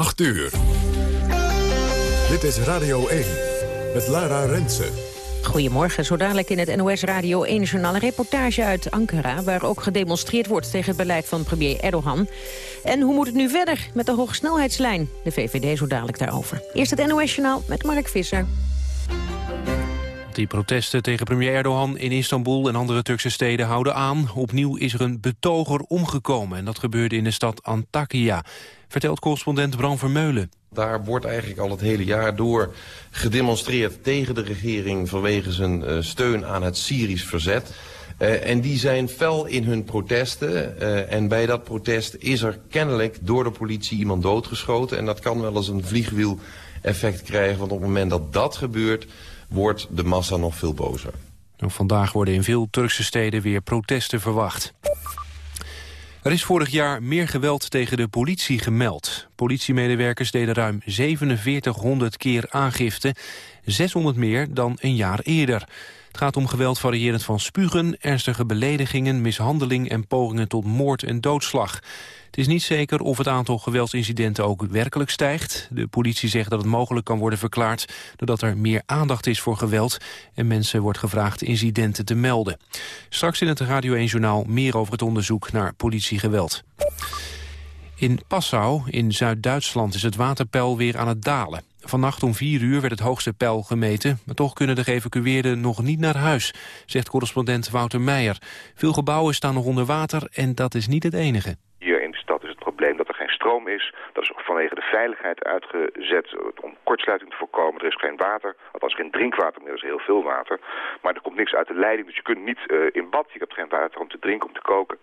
8 uur. Dit is Radio 1 met Lara Rensen. Goedemorgen, zo dadelijk in het NOS Radio 1-journaal... een reportage uit Ankara, waar ook gedemonstreerd wordt... tegen het beleid van premier Erdogan. En hoe moet het nu verder met de hogesnelheidslijn? De VVD zo dadelijk daarover. Eerst het NOS-journaal met Mark Visser. Die protesten tegen premier Erdogan in Istanbul en andere Turkse steden houden aan. Opnieuw is er een betoger omgekomen en dat gebeurde in de stad Antakya. Vertelt correspondent Bram Vermeulen. Daar wordt eigenlijk al het hele jaar door gedemonstreerd tegen de regering vanwege zijn uh, steun aan het Syrisch verzet. Uh, en die zijn fel in hun protesten. Uh, en bij dat protest is er kennelijk door de politie iemand doodgeschoten. En dat kan wel eens een vliegwiel effect krijgen. Want op het moment dat dat gebeurt, wordt de massa nog veel bozer. Vandaag worden in veel Turkse steden weer protesten verwacht. Er is vorig jaar meer geweld tegen de politie gemeld. Politiemedewerkers deden ruim 4700 keer aangifte, 600 meer dan een jaar eerder. Het gaat om geweld variërend van spugen, ernstige beledigingen, mishandeling en pogingen tot moord en doodslag. Het is niet zeker of het aantal geweldsincidenten ook werkelijk stijgt. De politie zegt dat het mogelijk kan worden verklaard... doordat er meer aandacht is voor geweld... en mensen wordt gevraagd incidenten te melden. Straks in het Radio 1-journaal meer over het onderzoek naar politiegeweld. In Passau, in Zuid-Duitsland, is het waterpeil weer aan het dalen. Vannacht om 4 uur werd het hoogste peil gemeten... maar toch kunnen de geëvacueerden nog niet naar huis, zegt correspondent Wouter Meijer. Veel gebouwen staan nog onder water en dat is niet het enige is. Dat is vanwege de veiligheid uitgezet om kortsluiting te voorkomen. Er is geen water, althans geen drinkwater meer, er is heel veel water. Maar er komt niks uit de leiding, dus je kunt niet uh, in bad. Je hebt geen water om te drinken, om te koken.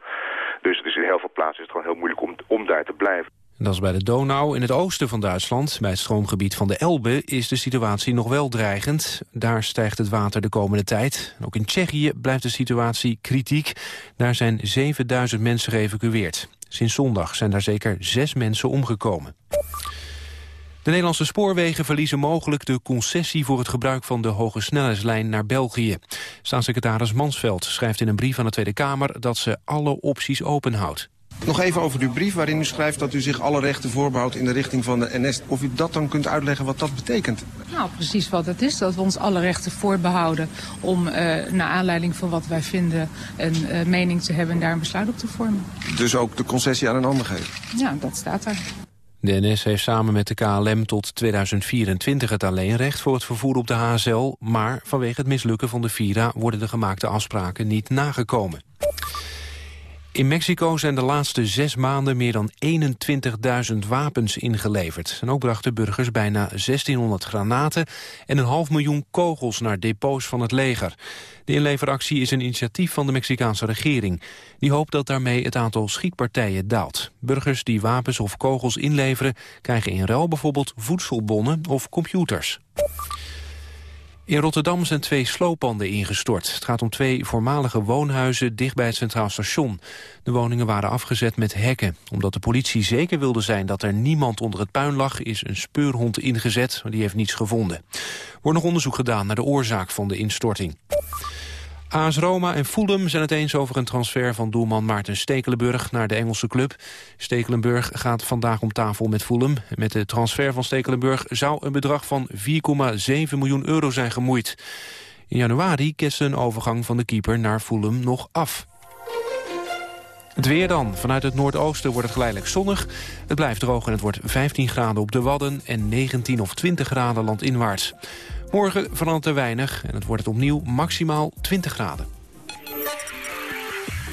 Dus is in heel veel plaatsen is het gewoon heel moeilijk om, om daar te blijven. Dat is bij de Donau. In het oosten van Duitsland, bij het stroomgebied van de Elbe... is de situatie nog wel dreigend. Daar stijgt het water de komende tijd. Ook in Tsjechië blijft de situatie kritiek. Daar zijn 7000 mensen geëvacueerd. Sinds zondag zijn daar zeker zes mensen omgekomen. De Nederlandse spoorwegen verliezen mogelijk de concessie voor het gebruik van de hoge snelheidslijn naar België. Staatssecretaris Mansveld schrijft in een brief aan de Tweede Kamer dat ze alle opties openhoudt. Nog even over uw brief waarin u schrijft dat u zich alle rechten voorbehoudt in de richting van de NS. Of u dat dan kunt uitleggen wat dat betekent? Nou, precies wat het is. Dat we ons alle rechten voorbehouden om uh, naar aanleiding van wat wij vinden een uh, mening te hebben en daar een besluit op te vormen. Dus ook de concessie aan een ander geven? Ja, dat staat er. De NS heeft samen met de KLM tot 2024 het alleenrecht voor het vervoer op de HSL... maar vanwege het mislukken van de Vira worden de gemaakte afspraken niet nagekomen. In Mexico zijn de laatste zes maanden meer dan 21.000 wapens ingeleverd. En ook brachten burgers bijna 1600 granaten en een half miljoen kogels naar depots van het leger. De inleveractie is een initiatief van de Mexicaanse regering. Die hoopt dat daarmee het aantal schietpartijen daalt. Burgers die wapens of kogels inleveren krijgen in ruil bijvoorbeeld voedselbonnen of computers. In Rotterdam zijn twee slooppanden ingestort. Het gaat om twee voormalige woonhuizen dicht bij het Centraal Station. De woningen waren afgezet met hekken. Omdat de politie zeker wilde zijn dat er niemand onder het puin lag... is een speurhond ingezet, maar die heeft niets gevonden. Er wordt nog onderzoek gedaan naar de oorzaak van de instorting. AS Roma en Fulham zijn het eens over een transfer van doelman Maarten Stekelenburg naar de Engelse club. Stekelenburg gaat vandaag om tafel met Fulham. Met de transfer van Stekelenburg zou een bedrag van 4,7 miljoen euro zijn gemoeid. In januari kest een overgang van de keeper naar Fulham nog af. Het weer dan. Vanuit het noordoosten wordt het geleidelijk zonnig. Het blijft droog en het wordt 15 graden op de Wadden... en 19 of 20 graden landinwaarts. Morgen verandert er weinig en het wordt het opnieuw maximaal 20 graden.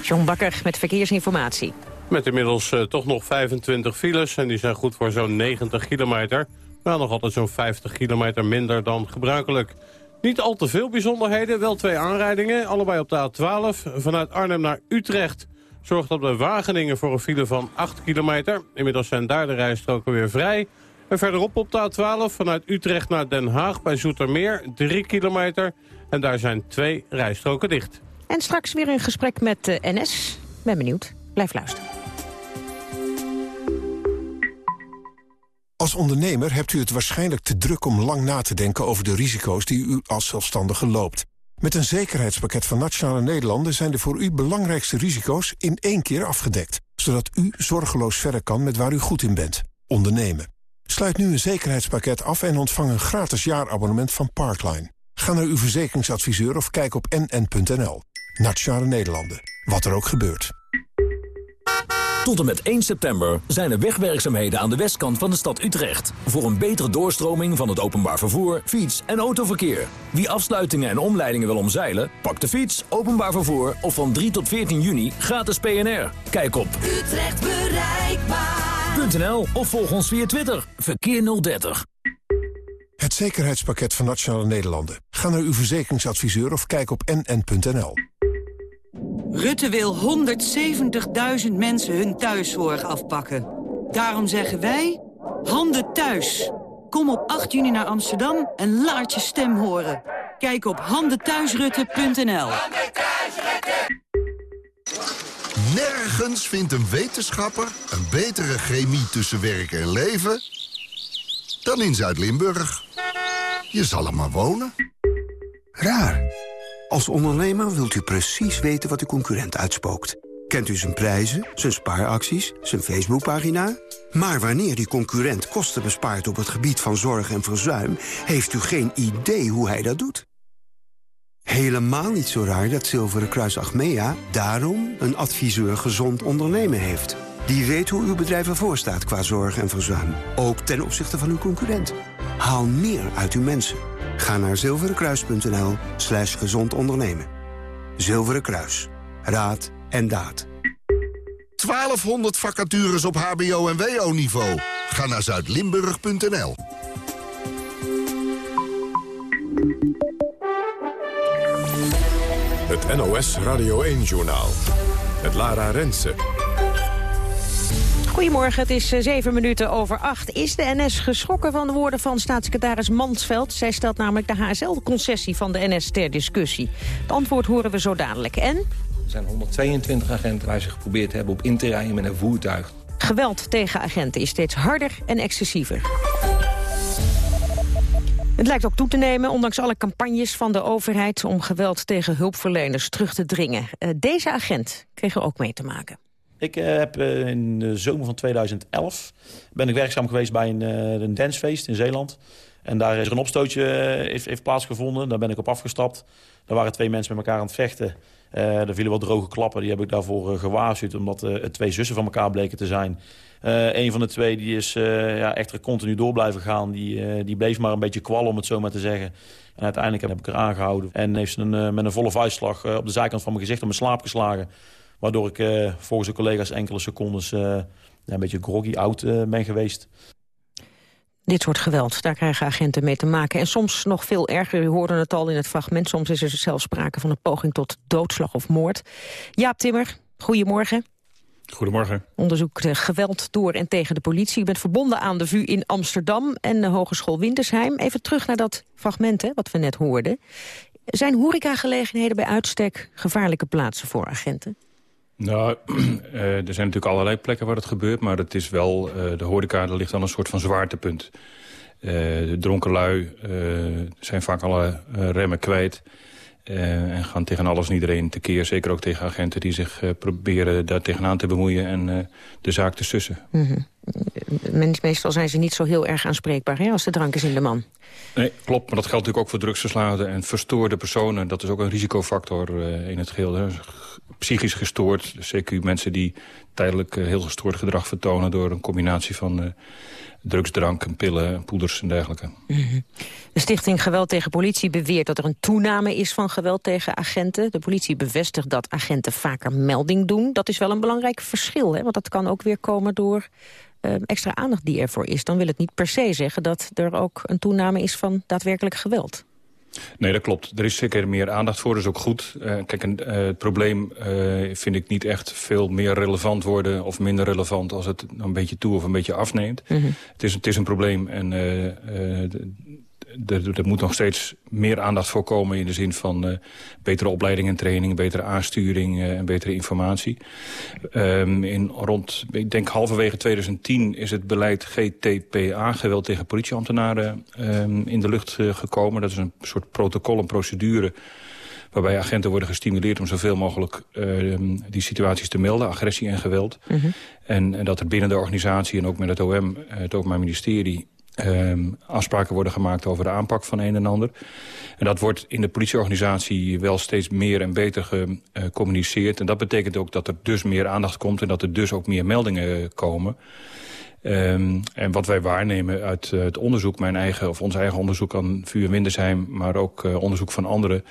John Bakker met verkeersinformatie. Met inmiddels uh, toch nog 25 files en die zijn goed voor zo'n 90 kilometer. Maar nog altijd zo'n 50 kilometer minder dan gebruikelijk. Niet al te veel bijzonderheden, wel twee aanrijdingen. Allebei op de A12 vanuit Arnhem naar Utrecht. Zorgt dat bij Wageningen voor een file van 8 kilometer. Inmiddels zijn daar de rijstroken weer vrij. En verderop op de A12 vanuit Utrecht naar Den Haag bij Zoetermeer, 3 kilometer. En daar zijn twee rijstroken dicht. En straks weer een gesprek met de NS. Ben benieuwd. Blijf luisteren. Als ondernemer hebt u het waarschijnlijk te druk om lang na te denken over de risico's die u als zelfstandige loopt. Met een zekerheidspakket van Nationale Nederlanden zijn de voor u belangrijkste risico's in één keer afgedekt. Zodat u zorgeloos verder kan met waar u goed in bent. Ondernemen. Sluit nu een zekerheidspakket af en ontvang een gratis jaarabonnement van Parkline. Ga naar uw verzekeringsadviseur of kijk op nn.nl. Nationale Nederlanden. Wat er ook gebeurt. Tot en met 1 september zijn er wegwerkzaamheden aan de westkant van de stad Utrecht. Voor een betere doorstroming van het openbaar vervoer, fiets- en autoverkeer. Wie afsluitingen en omleidingen wil omzeilen, pak de fiets, openbaar vervoer of van 3 tot 14 juni gratis PNR. Kijk op Utrecht bereikbaar.nl of volg ons via Twitter. Verkeer 030. Het zekerheidspakket van Nationale Nederlanden. Ga naar uw verzekeringsadviseur of kijk op nn.nl. Rutte wil 170.000 mensen hun thuiszorg afpakken. Daarom zeggen wij, handen thuis. Kom op 8 juni naar Amsterdam en laat je stem horen. Kijk op handenthuisrutte.nl. Nergens vindt een wetenschapper een betere chemie tussen werk en leven... dan in Zuid-Limburg. Je zal er maar wonen. Raar. Als ondernemer wilt u precies weten wat uw concurrent uitspookt. Kent u zijn prijzen, zijn spaaracties, zijn Facebookpagina? Maar wanneer die concurrent kosten bespaart op het gebied van zorg en verzuim... heeft u geen idee hoe hij dat doet. Helemaal niet zo raar dat Zilveren Kruis Achmea daarom een adviseur gezond ondernemen heeft. Die weet hoe uw bedrijf ervoor staat qua zorg en verzuim. Ook ten opzichte van uw concurrent. Haal meer uit uw mensen. Ga naar zilverenkruis.nl slash gezond ondernemen. Zilveren Kruis. Raad en daad. 1200 vacatures op hbo- en wo-niveau. Ga naar zuidlimburg.nl. Het NOS Radio 1-journaal. Het Lara Rensen. Goedemorgen, het is eh, zeven minuten over acht. Is de NS geschrokken van de woorden van staatssecretaris Mansveld? Zij stelt namelijk de HSL-concessie van de NS ter discussie. Het antwoord horen we zo dadelijk. En? Er zijn 122 agenten waar ze geprobeerd hebben op in te rijden met een voertuig. Geweld tegen agenten is steeds harder en excessiever. Het lijkt ook toe te nemen, ondanks alle campagnes van de overheid... om geweld tegen hulpverleners terug te dringen. Uh, deze agent kreeg er ook mee te maken. Ik uh, heb uh, in de zomer van 2011 ben ik werkzaam geweest bij een, een dancefeest in Zeeland. En daar is er een opstootje heeft, heeft plaatsgevonden. Daar ben ik op afgestapt. Daar waren twee mensen met elkaar aan het vechten. Er vielen wat droge klappen. Die heb ik daarvoor gewaarschuwd. Omdat het twee zussen van elkaar bleken te zijn. Een van de twee die is ja, echt continu door blijven gaan. Die, die bleef maar een beetje kwallen, om het zo maar te zeggen. En uiteindelijk heb ik er aangehouden. En heeft ze een, met een volle vuistslag op de zijkant van mijn gezicht op mijn slaap geslagen. Waardoor ik volgens de collega's enkele secondes een beetje groggy oud ben geweest. Dit soort geweld, daar krijgen agenten mee te maken. En soms nog veel erger, u hoorde het al in het fragment... soms is er zelfs sprake van een poging tot doodslag of moord. Jaap Timmer, goedemorgen. Goedemorgen. Onderzoekt geweld door en tegen de politie. U bent verbonden aan de VU in Amsterdam en de Hogeschool Wintersheim. Even terug naar dat fragment hè, wat we net hoorden. Zijn horecagelegenheden bij uitstek gevaarlijke plaatsen voor agenten? Nou, er zijn natuurlijk allerlei plekken waar het gebeurt... maar het is wel, de horeca, ligt dan een soort van zwaartepunt. de dronken lui zijn vaak alle remmen kwijt... En gaan tegen alles en iedereen tekeer. Zeker ook tegen agenten die zich proberen daar tegenaan te bemoeien... en de zaak te sussen. Mm -hmm. Meestal zijn ze niet zo heel erg aanspreekbaar hè, als de drank is in de man. Nee, klopt. Maar dat geldt natuurlijk ook voor drugsverslaafden en verstoorde personen. Dat is ook een risicofactor in het geheel. Hè. Psychisch gestoord, dus zeker mensen die tijdelijk heel gestoord gedrag vertonen... door een combinatie van drugsdrank, pillen, poeders en dergelijke. -hmm. De stichting Geweld tegen Politie beweert dat er een toename is van geweld tegen agenten. De politie bevestigt dat agenten vaker melding doen. Dat is wel een belangrijk verschil, hè? want dat kan ook weer komen door uh, extra aandacht die ervoor is. Dan wil het niet per se zeggen dat er ook een toename is van daadwerkelijk geweld. Nee, dat klopt. Er is zeker meer aandacht voor, dat is ook goed. Uh, kijk, uh, het probleem uh, vind ik niet echt veel meer relevant worden... of minder relevant als het een beetje toe of een beetje afneemt. Mm -hmm. het, is, het is een probleem en er moet nog steeds meer aandacht voor komen... in de zin van uh, betere opleiding en training, betere aansturing uh, en betere informatie. Um, in rond, ik denk halverwege 2010 is het beleid GTPA, geweld tegen politieambtenaren, um, in de lucht uh, gekomen. Dat is een soort protocol, een procedure Waarbij agenten worden gestimuleerd om zoveel mogelijk die situaties te melden. Agressie en geweld. Mhm. en, en, dat er binnen de organisatie en ook met het OM, het Openbaar Ministerie... Um, afspraken worden gemaakt over de aanpak van een en ander. En dat wordt in de politieorganisatie wel steeds meer en beter gecommuniceerd. En dat betekent ook dat er dus meer aandacht komt... en dat er dus ook meer meldingen komen. Um, en wat wij waarnemen uit uh, het onderzoek, mijn eigen, of ons eigen onderzoek aan VU en Windersheim, maar ook uh, onderzoek van anderen,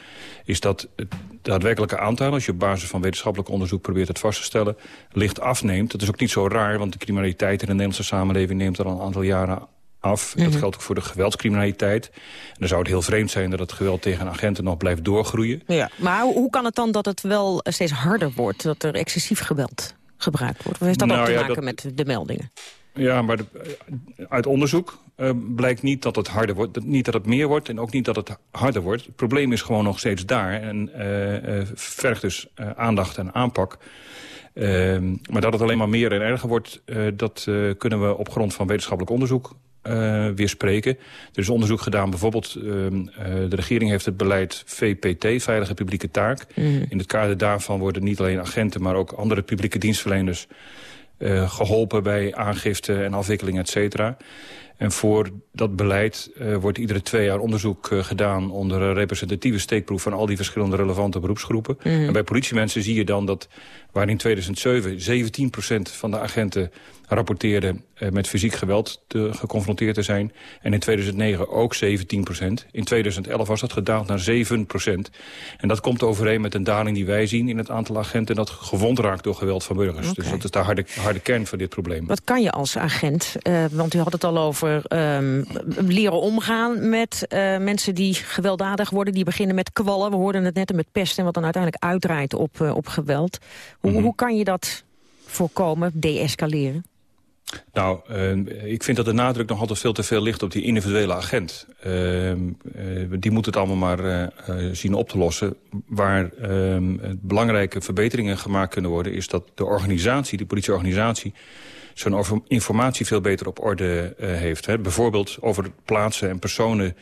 is dat het daadwerkelijke aantal, als je op basis van wetenschappelijk onderzoek probeert het vast te stellen, licht afneemt. Dat is ook niet zo raar, want de criminaliteit in de Nederlandse samenleving neemt al een aantal jaren af. Dat geldt ook voor de geweldscriminaliteit. En dan zou het heel vreemd zijn dat het geweld tegen agenten nog blijft doorgroeien. Ja, maar hoe kan het dan dat het wel steeds harder wordt? Dat er excessief geweld gebruikt wordt? Of heeft dat nou, ook te ja, maken dat... met de meldingen? Ja, maar de, uit onderzoek uh, blijkt niet dat het harder wordt. Niet dat het meer wordt en ook niet dat het harder wordt. Het probleem is gewoon nog steeds daar. En uh, uh, vergt dus aandacht en aanpak. Ehm, maar dat het alleen maar meer en erger wordt... dat kunnen we op grond van wetenschappelijk onderzoek uh, weer spreken. Er is onderzoek gedaan, bijvoorbeeld uh, de regering heeft het beleid VPT, Veilige Publieke Taak. Mm. In het kader daarvan worden niet alleen agenten, maar ook andere publieke dienstverleners uh, geholpen bij aangifte en afwikkeling, et cetera. En voor dat beleid wordt iedere twee jaar onderzoek gedaan... onder een representatieve steekproef van al die verschillende relevante beroepsgroepen. Mhm. En bij politiemensen zie je dan dat waar in 2007 17% van de agenten rapporteerden uh, met fysiek geweld te, geconfronteerd te zijn. En in 2009 ook 17% In 2011 was dat gedaald naar 7% En dat komt overeen met een daling die wij zien in het aantal agenten... dat gewond raakt door geweld van burgers. Dus dat is de harde, harde kern van dit probleem. Wat kan je als agent, uh, want u had het al over um, leren omgaan met uh, mensen die gewelddadig worden. Die beginnen met kwallen, we hoorden het net, met pest en wat dan uiteindelijk uitdraait op, uh, op geweld. Hoe, Mhm. hoe kan je dat voorkomen, deescaleren? Nou, uh, ik vind dat de nadruk nog altijd veel te veel ligt op die individuele agent. Uh, uh, die moet het allemaal maar uh, zien op te lossen. Waar belangrijke verbeteringen gemaakt kunnen worden... is dat de organisatie, de politieorganisatie zo'n informatie veel beter op orde heeft. Hè. Bijvoorbeeld over plaatsen en personen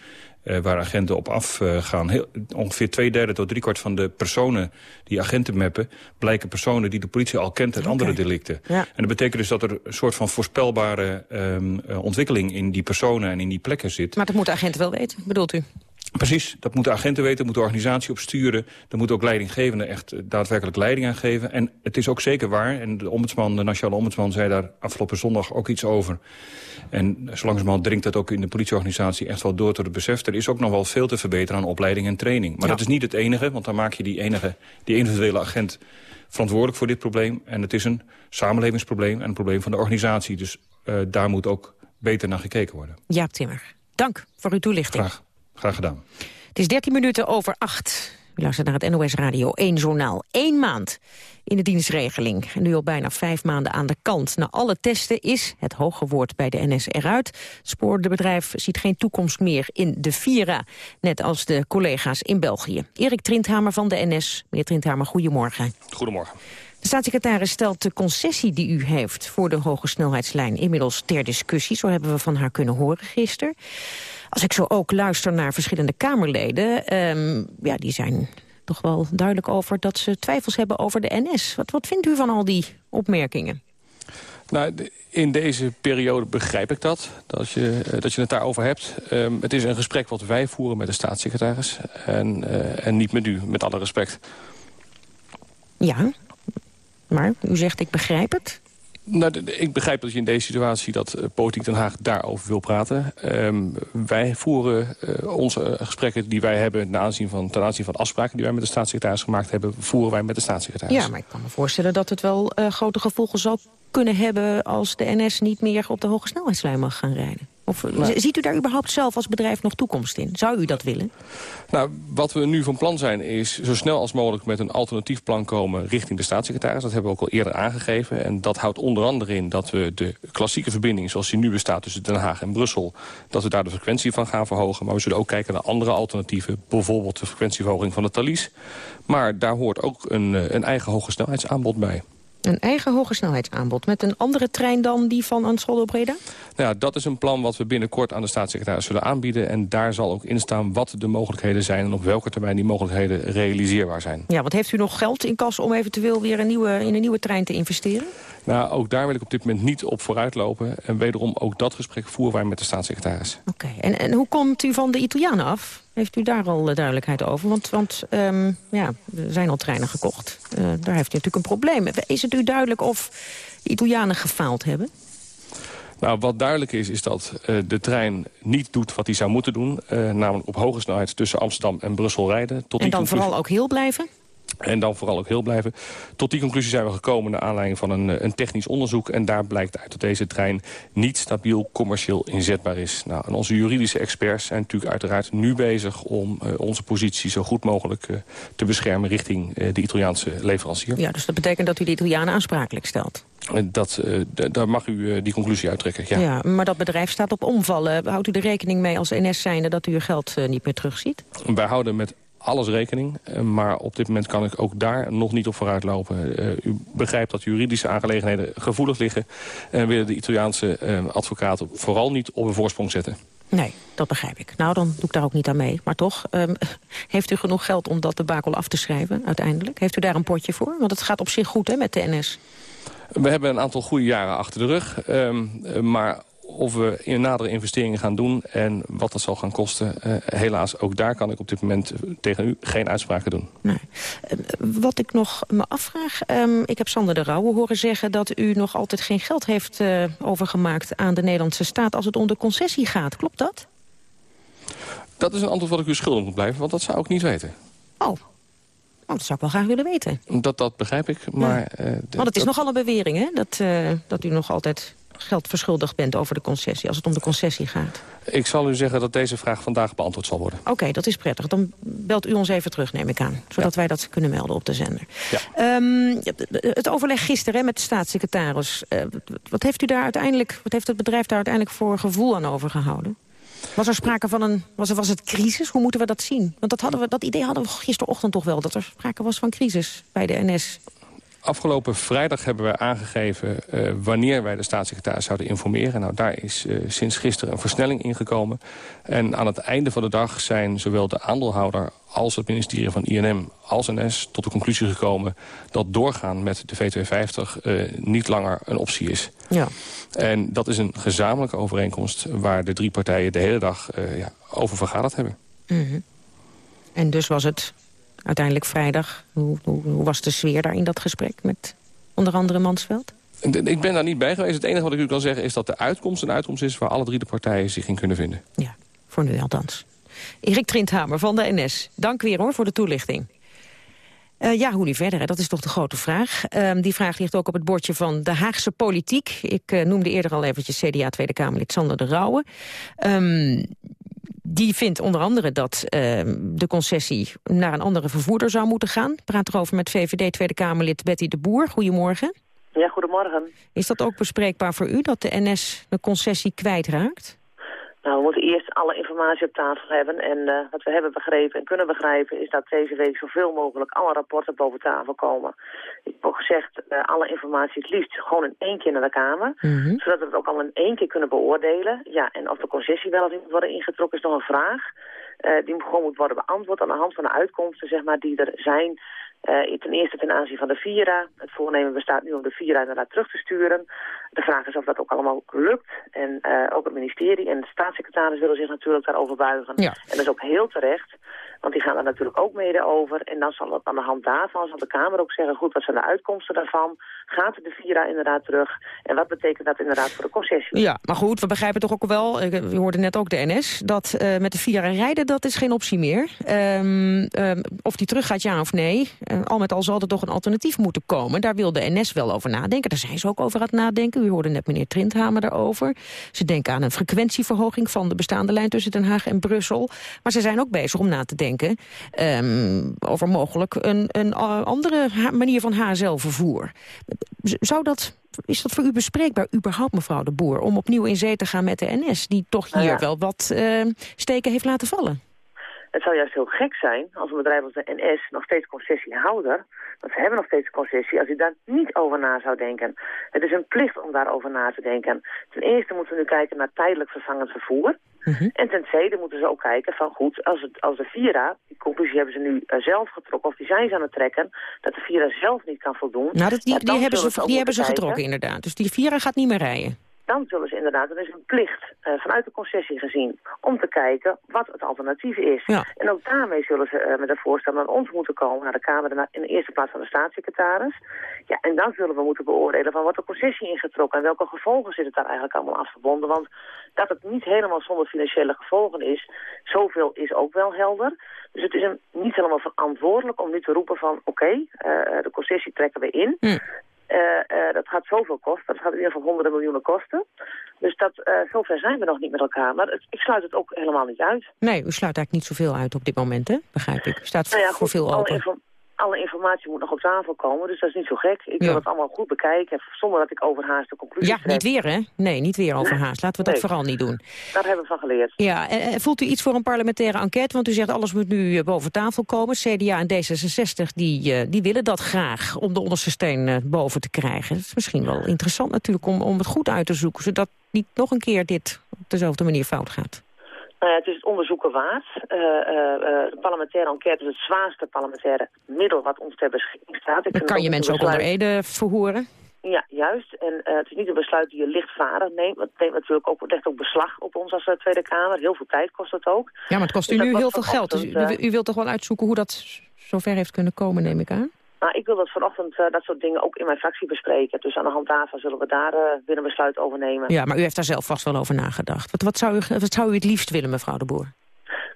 uh, waar agenten op afgaan. Uh, ongeveer twee derde tot driekwart van de personen die agenten mappen... blijken personen die de politie al kent uit okay. andere delicten. Ja. En dat betekent dus dat er een soort van voorspelbare um, ontwikkeling... in die personen en in die plekken zit. Maar dat moeten agenten wel weten, bedoelt u? Precies, dat moeten agenten weten, moet de organisatie op sturen. Er moet ook leidinggevenden echt daadwerkelijk leiding aan geven. En het is ook zeker waar, en de ombudsman, de nationale ombudsman... zei daar afgelopen zondag ook iets over. En zo langzamerhand dringt dat ook in de politieorganisatie echt wel door tot het besef. Er is ook nog wel veel te verbeteren aan opleiding en training. Maar Ja. dat is niet het enige, want dan maak je die, enige, die individuele agent verantwoordelijk voor dit probleem. En het is een samenlevingsprobleem en een probleem van de organisatie. Dus uh, daar moet ook beter naar gekeken worden. Jaap Timmer, dank voor uw toelichting. Graag, graag gedaan. Het is 13 minuten over 8. U luistert naar het NOS Radio 1 Journaal. Eén maand in de dienstregeling. En nu al bijna vijf maanden aan de kant. Na alle testen is het hoge woord bij de NS eruit. Het spoorderbedrijf ziet geen toekomst meer in de Vira. Net als de collega's in België. Erik Trindhamer van de NS. Meneer Trindhamer, goedemorgen. Goedemorgen. De staatssecretaris stelt de concessie die u heeft voor de hoge snelheidslijn inmiddels ter discussie. Zo hebben we van haar kunnen horen gisteren. Als ik zo ook luister naar verschillende Kamerleden, um, ja, die zijn toch wel duidelijk over dat ze twijfels hebben over de NS. Wat, wat vindt u van al die opmerkingen? Nou, in deze periode begrijp ik dat, dat je, dat je het daarover hebt. Um, het is een gesprek wat wij voeren met de staatssecretaris en, uh, en niet met u, met alle respect. Ja, maar u zegt ik begrijp het. Nou, ik begrijp dat je in deze situatie dat uh, Politiek Den Haag daarover wil praten. Um, wij voeren uh, onze gesprekken die wij hebben ten aanzien, van, ten van afspraken die wij met de staatssecretaris gemaakt hebben, voeren wij met de staatssecretaris. Ja, maar ik kan me voorstellen dat het wel grote gevolgen zal kunnen hebben als de NS niet meer op de hoge snelheidslijn mag gaan rijden. Of nou. ziet u daar überhaupt zelf als bedrijf nog toekomst in? Zou u dat willen? Nou, wat we nu van plan zijn is zo snel als mogelijk met een alternatief plan komen richting de staatssecretaris. Dat hebben we ook al eerder aangegeven. En dat houdt onder andere in dat we de klassieke verbinding zoals die nu bestaat tussen Den Haag en Brussel, dat we daar de frequentie van gaan verhogen. Maar we zullen ook kijken naar andere alternatieven. Bijvoorbeeld de frequentieverhoging van de Thalys. Maar daar hoort ook een, een eigen hoge snelheidsaanbod bij. Een eigen hoge snelheidsaanbod met een andere trein dan die van Ansaldo-Breda? Nou ja, dat is een plan wat we binnenkort aan de staatssecretaris zullen aanbieden. En daar zal ook in staan wat de mogelijkheden zijn... en op welke termijn die mogelijkheden realiseerbaar zijn. Ja, wat heeft u nog geld in kas om eventueel weer een nieuwe, in een nieuwe trein te investeren? Nou, ook daar wil ik op dit moment niet op vooruitlopen. En wederom ook dat gesprek voeren wij met de staatssecretaris. Oké, en, en hoe komt u van de Italianen af? Heeft u daar al eh, duidelijkheid over? Want, want um, ja, er zijn al treinen gekocht. Uh, daar heeft u natuurlijk een probleem. Is het u duidelijk of de Italianen gefaald hebben? Nou, wat duidelijk is, is dat uh, de trein niet doet wat hij zou moeten doen. Uh, namelijk op hoge snelheid tussen Amsterdam en Brussel rijden. Tot en dan vooral ook heel blijven? En dan vooral ook heel blijven. Tot die conclusie zijn we gekomen naar aanleiding van een, eh, een technisch onderzoek. En daar blijkt uit dat deze trein niet stabiel commercieel inzetbaar is. Nou, en onze juridische experts zijn natuurlijk uiteraard nu bezig... om uh, onze positie zo goed mogelijk uh, te beschermen richting uh, de Italiaanse leverancier. Ja, dus dat betekent dat u de Italianen aansprakelijk stelt? Dat, daar mag u die conclusie uittrekken, ja. ja. Maar dat bedrijf staat op omvallen. Houdt u er rekening mee als NS zijnde dat u uw geld niet meer terugziet? Wij houden met alles rekening. Eh, maar op dit moment kan ik ook daar nog niet op vooruit lopen. Uh, u begrijpt dat juridische aangelegenheden gevoelig liggen... en willen de Italiaanse uh, advocaten vooral niet op een voorsprong zetten. Nee, dat begrijp ik. Nou, dan doe ik daar ook niet aan mee. Maar toch, um, heeft u genoeg geld om dat debakel af te schrijven uiteindelijk? Heeft u daar een potje voor? Want het gaat op zich goed hè, met de NS. We hebben een aantal goede jaren achter de rug. Um, maar of we in nadere investeringen gaan doen en wat dat zal gaan kosten. Uh, helaas, ook daar kan ik op dit moment tegen u geen uitspraken doen. Nee. Uh, wat ik nog me afvraag, um, ik heb Sander de Rauwe horen zeggen... dat u nog altijd geen geld heeft uh, overgemaakt aan de Nederlandse staat... als het om de concessie gaat. Klopt dat? Dat is een antwoord wat ik u schuldig moet blijven, want dat zou ik niet weten. Oh, Oh, dat zou ik wel graag willen weten. Dat, dat begrijp ik, maar... Ja. Uh, Want het is dat... nogal een bewering, hè? Dat, uh, dat u nog altijd geld verschuldigd bent over de concessie... als het om de concessie gaat? Ik zal u zeggen dat deze vraag vandaag beantwoord zal worden. Oké, okay, dat is prettig. Dan belt u ons even terug, neem ik aan. Zodat ja. wij dat kunnen melden op de zender. Ja. Um, het overleg gisteren hè, met de staatssecretaris. Uh, wat heeft u daar uiteindelijk, wat heeft het bedrijf daar uiteindelijk voor gevoel aan overgehouden? Was er sprake van een, was, er, was het crisis? Hoe moeten we dat zien? Want dat, hadden we, dat idee hadden we gisterochtend toch wel, dat er sprake was van crisis bij de NS. Afgelopen vrijdag hebben we aangegeven uh, wanneer wij de staatssecretaris zouden informeren. Nou, daar is uh, sinds gisteren een versnelling ingekomen. En aan het einde van de dag zijn zowel de aandeelhouder als het ministerie van INM als NS tot de conclusie gekomen... dat doorgaan met de V250 uh, niet langer een optie is. Ja. En dat is een gezamenlijke overeenkomst waar de drie partijen de hele dag ja, over vergaderd hebben. Mm -hmm. En dus was het uiteindelijk vrijdag. Hoe, hoe, hoe, was de sfeer daar in dat gesprek met onder andere Mansveld? Ik ben daar niet bij geweest. Het enige wat ik u kan zeggen is dat de uitkomst een uitkomst is... waar alle drie de partijen zich in kunnen vinden. Ja, voor nu althans. Erik Trindhamer van de NS. Dank weer hoor voor de toelichting. Uh, ja, hoe nu verder? Hè? Dat is toch de grote vraag. Uh, die vraag ligt ook op het bordje van de Haagse politiek. Ik uh, noemde eerder al eventjes CDA Tweede Kamerlid Sander de Rauwe. Um, die vindt onder andere dat uh, de concessie naar een andere vervoerder zou moeten gaan. Ik praat erover met VVD Tweede Kamerlid Betty de Boer. Goedemorgen. Ja, goedemorgen. Is dat ook bespreekbaar voor u dat de NS de concessie kwijtraakt? Nou, we moeten eerst alle informatie op tafel hebben. En uh, wat we hebben begrepen en kunnen begrijpen... is dat deze week zoveel mogelijk alle rapporten boven tafel komen. Ik heb ook gezegd, uh, alle informatie het liefst gewoon in één keer naar de Kamer. Mhm. Mm -hmm. Zodat we het ook al in één keer kunnen beoordelen. Ja, en of de concessie wel of niet moet worden ingetrokken is nog een vraag. Uh, die gewoon moet worden beantwoord aan de hand van de uitkomsten zeg maar, die er zijn... Uh, ten eerste ten aanzien van de Vira. Het voornemen bestaat nu om de Vira inderdaad terug te sturen. De vraag is of dat ook allemaal lukt. En uh, ook het ministerie en de staatssecretaris willen zich natuurlijk daarover buigen. Ja. En dat is ook heel terecht. Want die gaan er natuurlijk ook mede over. En dan zal het aan de hand daarvan, zal de Kamer ook zeggen... goed, wat zijn de uitkomsten daarvan? Gaat de Vira inderdaad terug? En wat betekent dat inderdaad voor de concessie? Ja, maar goed, we begrijpen toch ook wel... We hoorden net ook de NS, dat uh, met de Vira rijden... dat is geen optie meer. Um, of die terug gaat, ja of nee. Uh, al met al zal er toch een alternatief moeten komen. Daar wil de NS wel over nadenken. Daar zijn ze ook over aan het nadenken. U hoorde net meneer Trindhamer daarover. Ze denken aan een frequentieverhoging... van de bestaande lijn tussen Den Haag en Brussel. Maar ze zijn ook bezig om na te denken Um, over mogelijk een, een andere manier van HSL-vervoer. Zou dat, is dat voor u bespreekbaar, überhaupt mevrouw de Boer... om opnieuw in zee te gaan met de NS, die toch hier ja. wel wat uh, steken heeft laten vallen? Het zou juist heel gek zijn als een bedrijf als de NS nog steeds concessiehouder, want ze hebben nog steeds concessie, als u daar niet over na zou denken. Het is een plicht om daarover na te denken. Ten eerste moeten we nu kijken naar tijdelijk vervangend vervoer. En ten tweede moeten ze ook kijken van goed, als, het, als de Vira, die conclusie hebben ze nu uh, zelf getrokken, of die zijn ze aan het trekken, dat de Vira zelf niet kan voldoen. Nou, dat, die, ja, die hebben ze, die hebben ze getrokken inderdaad. Dus die Vira gaat niet meer rijden. Dan zullen ze inderdaad, er is een plicht uh, vanuit de concessie gezien om te kijken wat het alternatief is. Ja. En ook daarmee zullen ze uh, met een voorstel naar ons moeten komen, naar de Kamer in de eerste plaats van de staatssecretaris. Ja, en dan zullen we moeten beoordelen van wat de concessie ingetrokken en welke gevolgen zit het daar eigenlijk allemaal aan verbonden. Want dat het niet helemaal zonder financiële gevolgen is, zoveel is ook wel helder. Dus het is een, niet helemaal verantwoordelijk om nu te roepen van oké, okay, uh, de concessie trekken we in. Hm. Uh, uh, dat gaat zoveel kosten. Dat gaat in ieder geval honderden miljoenen kosten. Dus dat, uh, zover zijn we nog niet met elkaar. Maar het, ik sluit het ook helemaal niet uit. Nee, u sluit eigenlijk niet zoveel uit op dit moment, hè? Begrijp ik. U staat nou ja, voor goed, veel open. Alle informatie moet nog op tafel komen, dus dat is niet zo gek. Ik wil Ja. het allemaal goed bekijken, zonder dat ik overhaast de conclusies Ja, niet weer, hè? Nee, niet weer overhaast. Laten we dat Nee. vooral niet doen. Daar hebben we van geleerd. Ja, en, voelt u iets voor een parlementaire enquête? Want u zegt alles moet nu eh, boven tafel komen. CDA en D66 die, eh, die willen dat graag om de onderste steen eh, boven te krijgen. Het is misschien wel interessant natuurlijk om, om het goed uit te zoeken... zodat niet nog een keer dit op dezelfde manier fout gaat. Nou ja, het is het onderzoeken waard. Uh, uh, uh, de parlementaire enquête is het zwaarste parlementaire middel wat ons ter beschikking staat. Ik Dan vind kan je mensen ook onder Ede verhoren. Ja, juist. En uh, het is niet een besluit die je lichtvaardig neemt. Het neemt natuurlijk ook, legt ook beslag op ons als Tweede Kamer. Heel veel tijd kost het ook. Ja, maar het kost u Dus dat nu heel veel geld. Dus u, u, u wilt toch wel uitzoeken hoe dat zover heeft kunnen komen, neem ik aan? Nou, ik wil dat vanochtend uh, dat soort dingen ook in mijn fractie bespreken. Dus aan de hand daarvan zullen we daar uh, weer een besluit over nemen. Ja, maar u heeft daar zelf vast wel over nagedacht. Wat, wat, zou, u, wat zou u het liefst willen, mevrouw de Boer?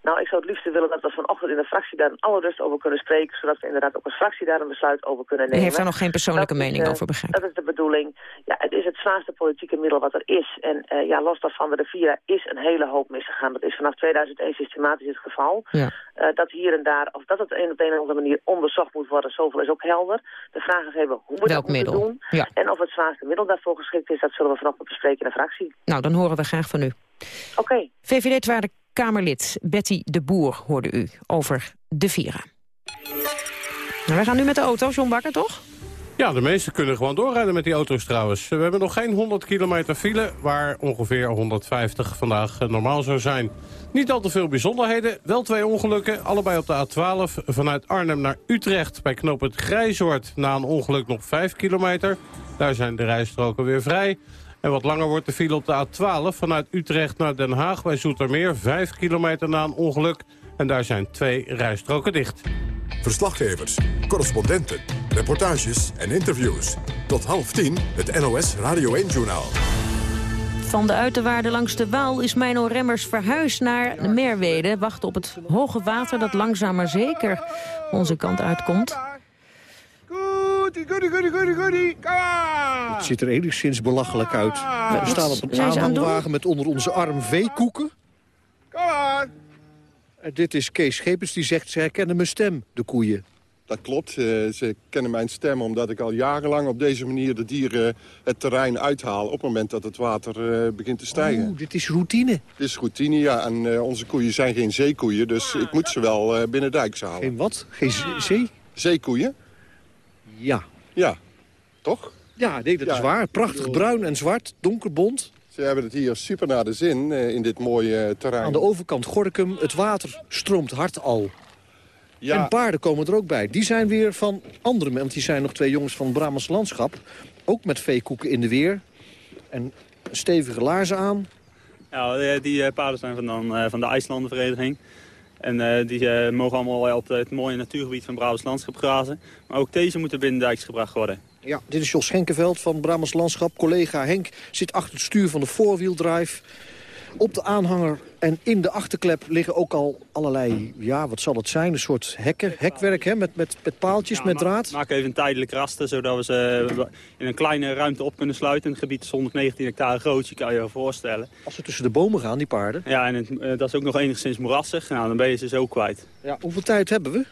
Nou, ik zou het liefst willen dat we vanochtend in de fractie daar alle rust over kunnen spreken. Zodat we inderdaad ook als fractie daar een besluit over kunnen U nemen. heeft daar nog geen persoonlijke Dat is, mening eh, over, begrijp Dat is de bedoeling. Ja, het is het zwaarste politieke middel wat er is. En uh, ja, los daarvan, de VIA is een hele hoop misgegaan. Dat is vanaf 2001 systematisch het geval. Ja. Uh, dat hier en daar, of dat het op een of andere manier onderzocht moet worden, zoveel is ook helder. De vraag is even hoe we Welk dat moeten middel? doen. Ja. En of het zwaarste middel daarvoor geschikt is, dat zullen we vanochtend bespreken in de fractie. Nou, dan horen we graag van u. Oké. Okay. VVD Tweede Kamerlid Betty de Boer hoorde u over de Vira. Nou, wij gaan nu met de auto, John Bakker, toch? Ja, de meesten kunnen gewoon doorrijden met die auto's trouwens. We hebben nog geen 100 kilometer file, waar ongeveer 150 vandaag eh, normaal zou zijn. Niet al te veel bijzonderheden, wel twee ongelukken. Allebei op de A12 vanuit Arnhem naar Utrecht. Bij knoop het Grijzoord na een ongeluk nog 5 kilometer. Daar zijn de rijstroken weer vrij. En wat langer wordt de file op de A12 vanuit Utrecht naar Den Haag... bij Zoetermeer, 5 kilometer na een ongeluk. En daar zijn twee rijstroken dicht. Verslaggevers, correspondenten, reportages en interviews. Tot half tien het NOS Radio 1-journaal. Van de uiterwaarden langs de Waal is Mino Remmers verhuisd naar de Merwede. Wacht op het hoge water dat langzaam maar zeker onze kant uitkomt. Goedie, goedie, goedie. Kom aan! Het ziet er enigszins belachelijk uit. We wat staan op een aanhangwagen met onder onze arm veekoeken. Kom aan! En dit is Kees Schepens die zegt ze herkennen mijn stem, de koeien. Dat klopt. Eh, ze kennen mijn stem omdat ik al jarenlang op deze manier de dieren het terrein uithaal... op het moment dat het water eh, begint te stijgen. Oeh, dit is routine. Dit is routine, ja. En eh, onze koeien zijn geen zeekoeien, dus ik moet ze wel eh, binnen dijks halen. Geen wat? Geen zee? Zeekoeien? Ja. Ja. Toch? Ja, nee, dat Ja. is waar. Prachtig bruin en zwart, donkerbont. Ze hebben het hier super naar de zin eh, in dit mooie eh, terrein. Aan de overkant Gorkum, het water stroomt hard al. Ja. En paarden komen er ook bij. Die zijn weer van andere mensen. Want die zijn nog twee jongens van het Brabants Landschap. Ook met veekoeken in de weer. En stevige laarzen aan. Ja, die, die eh, paarden zijn van, dan, eh, van de IJslandenvereniging. En eh, die eh, mogen allemaal op het mooie natuurgebied van Brabants Landschap grazen. Maar ook deze moeten binnendijks gebracht worden. Ja, dit is Jos Schenkenveld van Brabants Landschap. Collega Henk zit achter het stuur van de four-wheel-drive. Op de aanhanger en in de achterklep liggen ook al allerlei, ja, wat zal het zijn? Een soort hekken, hekwerk hè, met, met, met paaltjes, met draad. Maak even een tijdelijk raster, zodat we ze in een kleine ruimte op kunnen sluiten. Het gebied is 119 hectare groot, je kan je je voorstellen. Als ze tussen de bomen gaan, die paarden. Ja, en het, eh, dat is ook nog enigszins moerassig. Nou, dan ben je ze zo kwijt. Ja, hoeveel tijd hebben we?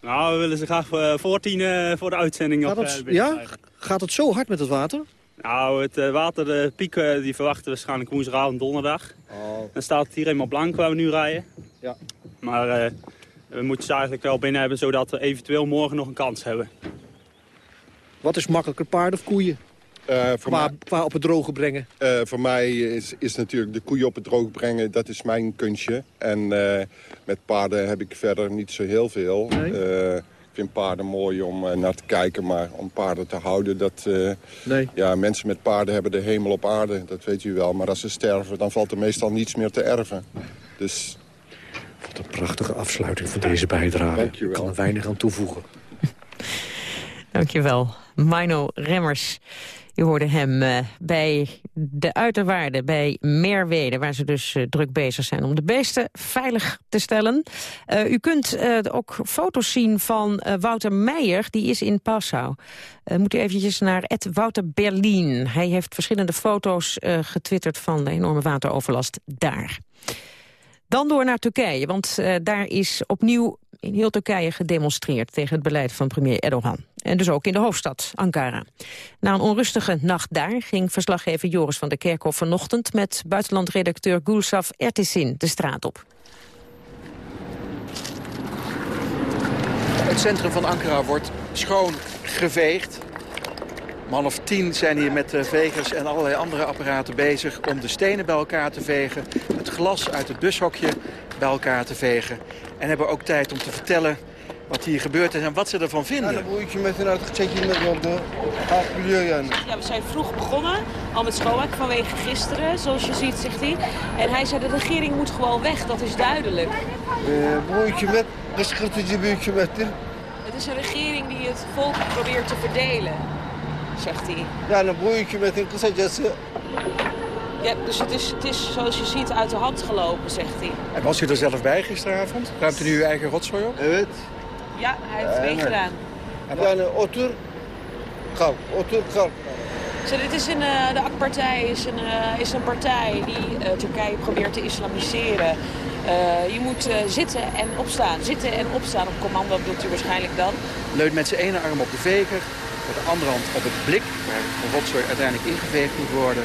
Nou, we willen ze graag eh, voor tien eh, voor de uitzending Gaat nog het, eh, ja? Gaat het zo hard met het water? Nou, het eh, water, de piek, eh, die verwachten we waarschijnlijk woensdagavond, donderdag. Dan staat het hier helemaal blank waar we nu rijden. Ja. Maar eh, we moeten ze eigenlijk wel binnen hebben... zodat we eventueel morgen nog een kans hebben. Wat is makkelijker, paard of koeien? Uh, qua, qua, op het droge brengen? Uh, voor mij is, is natuurlijk de koeien op het droge brengen, dat is mijn kunstje. En uh, met paarden heb ik verder niet zo heel veel. Nee? Vind paarden mooi om naar te kijken, maar om paarden te houden... Dat, nee. ja, mensen met paarden hebben de hemel op aarde, dat weet u wel. Maar als ze sterven, dan valt er meestal niets meer te erven. Dus... Wat een prachtige afsluiting van deze bijdrage. Ik kan er weinig aan toevoegen. Dankjewel, Mino Remmers. U hoorde hem uh, bij de uiterwaarden, bij Merwede... waar ze dus uh, druk bezig zijn om de beesten veilig te stellen. Uh, u kunt ook foto's zien van Wouter Meijer, die is in Passau. moet u eventjes naar Ed Wouter Berlin. Hij heeft verschillende foto's getwitterd van de enorme wateroverlast daar. Dan door naar Turkije, want daar is opnieuw in heel Turkije gedemonstreerd tegen het beleid van premier Erdogan. En dus ook in de hoofdstad, Ankara. Na een onrustige nacht daar ging verslaggever Joris van der Kerkhoff vanochtend met buitenlandredacteur Gulsaf Ertisin de straat op. Het centrum van Ankara wordt schoon geveegd. Om half tien zijn hier met vegers en allerlei andere apparaten bezig... om de stenen bij elkaar te vegen, het glas uit het bushokje bij elkaar te vegen. En hebben ook tijd om te vertellen wat hier gebeurd is en wat ze ervan vinden. Ja, we zijn vroeg begonnen, al met schoolwerk vanwege gisteren, zoals je ziet, zegt hij. En hij zei, de regering moet gewoon weg, dat is duidelijk. Het is een regering die het volk probeert te verdelen zegt hij. Ja, dan bu hükümetin kısacası... Ja, dus het is, het is zoals je ziet uit de hand gelopen, zegt hij. En was u er zelf bij gisteravond? Ruimt u nu uw eigen rotzooi op? Evet. Ja, hij heeft meegedaan. Yani otur, kalk, otur, kalk. Zo, dit is een, uh, de AK-partij is een, uh, is een partij die uh, Turkije probeert te islamiseren. je moet zitten en opstaan. Zitten en opstaan op commando doet u waarschijnlijk dan. Leunt met zijn ene arm op de veger, met de andere hand op het blik... waar de rotzooi uiteindelijk ingeveegd moet worden...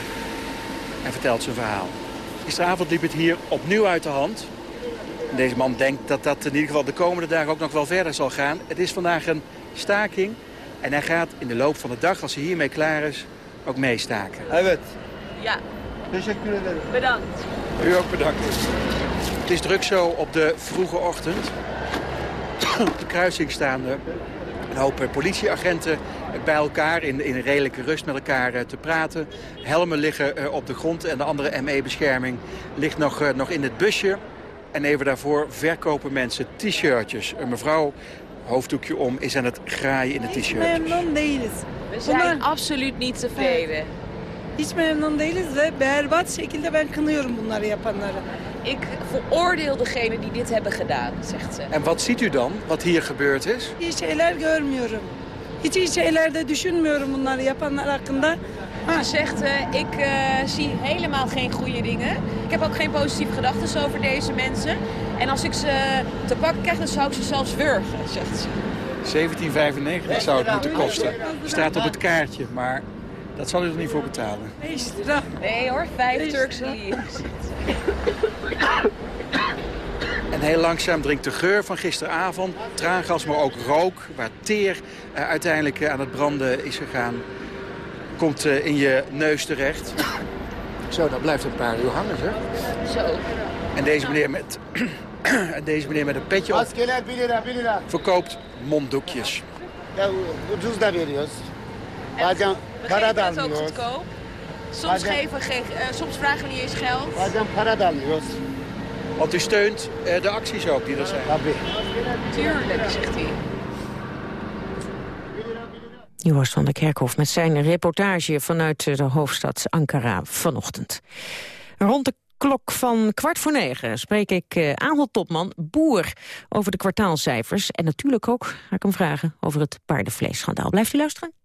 en vertelt zijn verhaal. Gisteravond liep het hier opnieuw uit de hand. deze man denkt dat dat in ieder geval de komende dagen ook nog wel verder zal gaan. Het is vandaag een staking. En hij gaat in de loop van de dag, als hij hiermee klaar is, ook meestaken. Evet. Ja. Teşekkür ederim. Bedankt. U ook bedankt. Het is druk zo op de vroege ochtend. op de kruising staan er een hoop politieagenten bij elkaar in, in redelijke rust met elkaar eh, te praten. Helmen liggen eh, op de grond en de andere ME-bescherming ligt nog, eh, nog in het busje. En even daarvoor verkopen mensen t-shirtjes. Een mevrouw, hoofddoekje om, is aan het graaien in de t-shirtjes. We zijn absoluut niet tevreden. Hiç memnun değiliz ve berbat şekilde ben kınıyorum bunları yapanları. Ik veroordeel degene die dit hebben gedaan, zegt ze. En wat ziet u dan, wat hier gebeurd is? Şeyler görmüyorum. Hiç iyi şeyler de düşünmüyorum bunları yapanlar hakkında. Ze zegt, uh, ik uh, zie helemaal geen goede dingen. Ik heb ook geen positieve gedachten over deze mensen. En als ik ze te pakken krijg, dan zou ik ze zelfs wurgen, zegt ze. 17,95 zou het moeten kosten. Staat op het kaartje, maar dat zal u er niet voor betalen. Nee hoor, vijf Turkse lira. En heel langzaam drinkt de geur van gisteravond, traangas, maar ook rook, waar teer uh, uiteindelijk uh, aan het branden is gegaan, komt uh, in je neus terecht. Zo, dat blijft een paar uur hangen, zeg. Zo. En deze meneer met, en deze meneer met een petje op verkoopt monddoekjes. Ja, ucuz da veriyoruz. Bazen para da almıyoruz. ook goedkoop. Soms, geven, ge soms vragen we niet eens geld. Bazen para da almıyoruz. Want u steunt uh, de acties ook die er zijn. Tuurlijk, zegt hij. Joost van der Kerkhof met zijn reportage vanuit de hoofdstad Ankara vanochtend. Rond de klok van kwart voor negen spreek ik uh, aandeltopman Boer over de kwartaalcijfers. En natuurlijk ook ga ik hem vragen over het paardenvleesschandaal. Blijft u luisteren?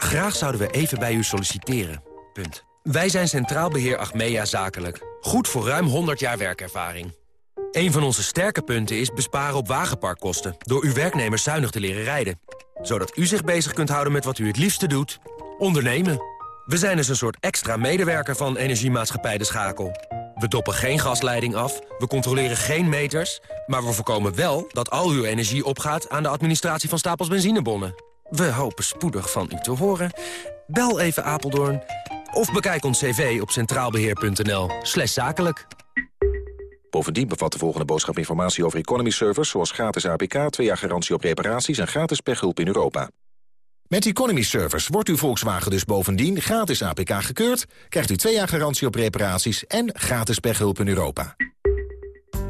Graag zouden we even bij u solliciteren. Punt. Wij zijn Centraal Beheer Achmea Zakelijk. Goed voor ruim 100 jaar werkervaring. Een van onze sterke punten is besparen op wagenparkkosten... door uw werknemers zuinig te leren rijden. Zodat u zich bezig kunt houden met wat u het liefste doet. Ondernemen. We zijn dus een soort extra medewerker van Energiemaatschappij De Schakel. We doppen geen gasleiding af, we controleren geen meters... maar we voorkomen wel dat al uw energie opgaat... aan de administratie van stapels benzinebonnen. We hopen spoedig van u te horen. Bel even Apeldoorn of bekijk ons cv op centraalbeheer.nl zakelijk. Bovendien bevat de volgende boodschap informatie over economy servers... zoals gratis APK, twee jaar garantie op reparaties en gratis pechhulp in Europa. Met Economy Servers wordt uw Volkswagen dus bovendien gratis APK gekeurd... krijgt u twee jaar garantie op reparaties en gratis pechhulp in Europa.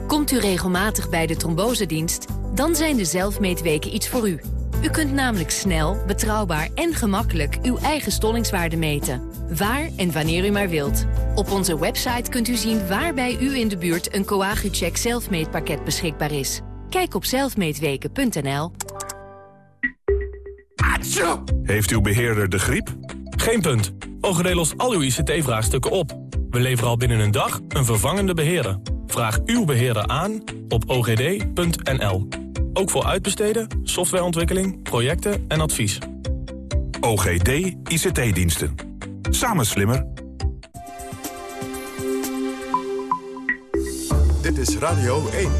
Komt u regelmatig bij de trombosedienst, dan zijn de zelfmeetweken iets voor u. U kunt namelijk snel, betrouwbaar en gemakkelijk uw eigen stollingswaarde meten. Waar en wanneer u maar wilt. Op onze website kunt u zien waar bij u in de buurt een Coagucheck zelfmeetpakket beschikbaar is. Kijk op zelfmeetweken.nl. Heeft uw beheerder de griep? Geen punt. OGD al uw ICT-vraagstukken op. We leveren al binnen een dag een vervangende beheerder. Vraag uw beheerder aan op ogd.nl. Ook voor uitbesteden, softwareontwikkeling, projecten en advies. OGD ICT-diensten. Samen slimmer. Dit is Radio 1.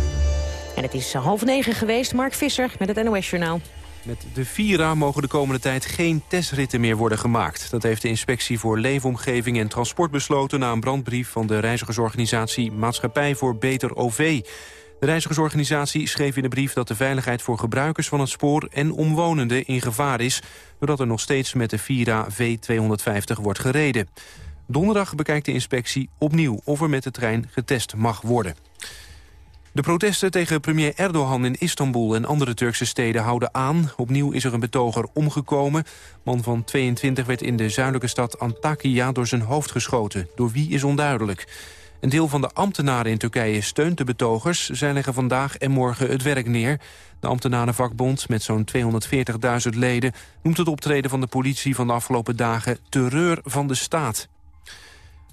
En het is half negen geweest. Mark Visser met het NOS-journaal. Met de Vira mogen de komende tijd geen testritten meer worden gemaakt. Dat heeft de Inspectie voor Leefomgeving en Transport besloten... na een brandbrief van de reizigersorganisatie Maatschappij voor Beter OV. De reizigersorganisatie schreef in de brief dat de veiligheid voor gebruikers van het spoor en omwonenden in gevaar is, doordat er nog steeds met de Vira V250 wordt gereden. Donderdag bekijkt de inspectie opnieuw of er met de trein getest mag worden. De protesten tegen premier Erdogan in Istanbul en andere Turkse steden houden aan. Opnieuw is er een betoger omgekomen. Man van 22 werd in de zuidelijke stad Antakya door zijn hoofd geschoten. Door wie is onduidelijk. Een deel van de ambtenaren in Turkije steunt de betogers. Zij leggen vandaag en morgen het werk neer. De ambtenarenvakbond, met zo'n 240.000 leden... noemt het optreden van de politie van de afgelopen dagen... terreur van de staat.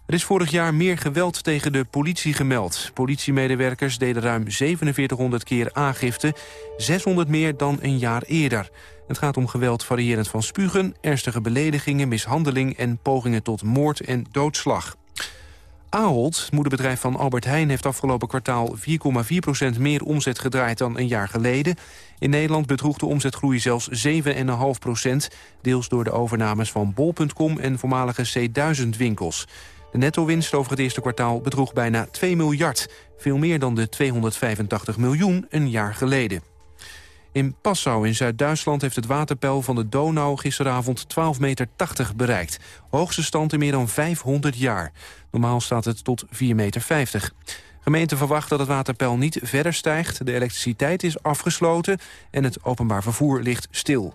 Er is vorig jaar meer geweld tegen de politie gemeld. Politiemedewerkers deden ruim 4700 keer aangifte, 600 meer dan een jaar eerder. Het gaat om geweld variërend van spugen, ernstige beledigingen, mishandeling... en pogingen tot moord en doodslag. Ahold, moederbedrijf van Albert Heijn... heeft afgelopen kwartaal 4,4% meer omzet gedraaid dan een jaar geleden. In Nederland bedroeg de omzetgroei zelfs 7,5% deels door de overnames van bol.com en voormalige C1000 winkels. De netto-winst over het eerste kwartaal bedroeg bijna 2 miljard. Veel meer dan de 285 miljoen een jaar geleden. In Passau in Zuid-Duitsland heeft het waterpeil van de Donau gisteravond 12,80 meter bereikt. Hoogste stand in meer dan 500 jaar. Normaal staat het tot 4,50 meter. Gemeente verwacht dat het waterpeil niet verder stijgt. De elektriciteit is afgesloten en het openbaar vervoer ligt stil.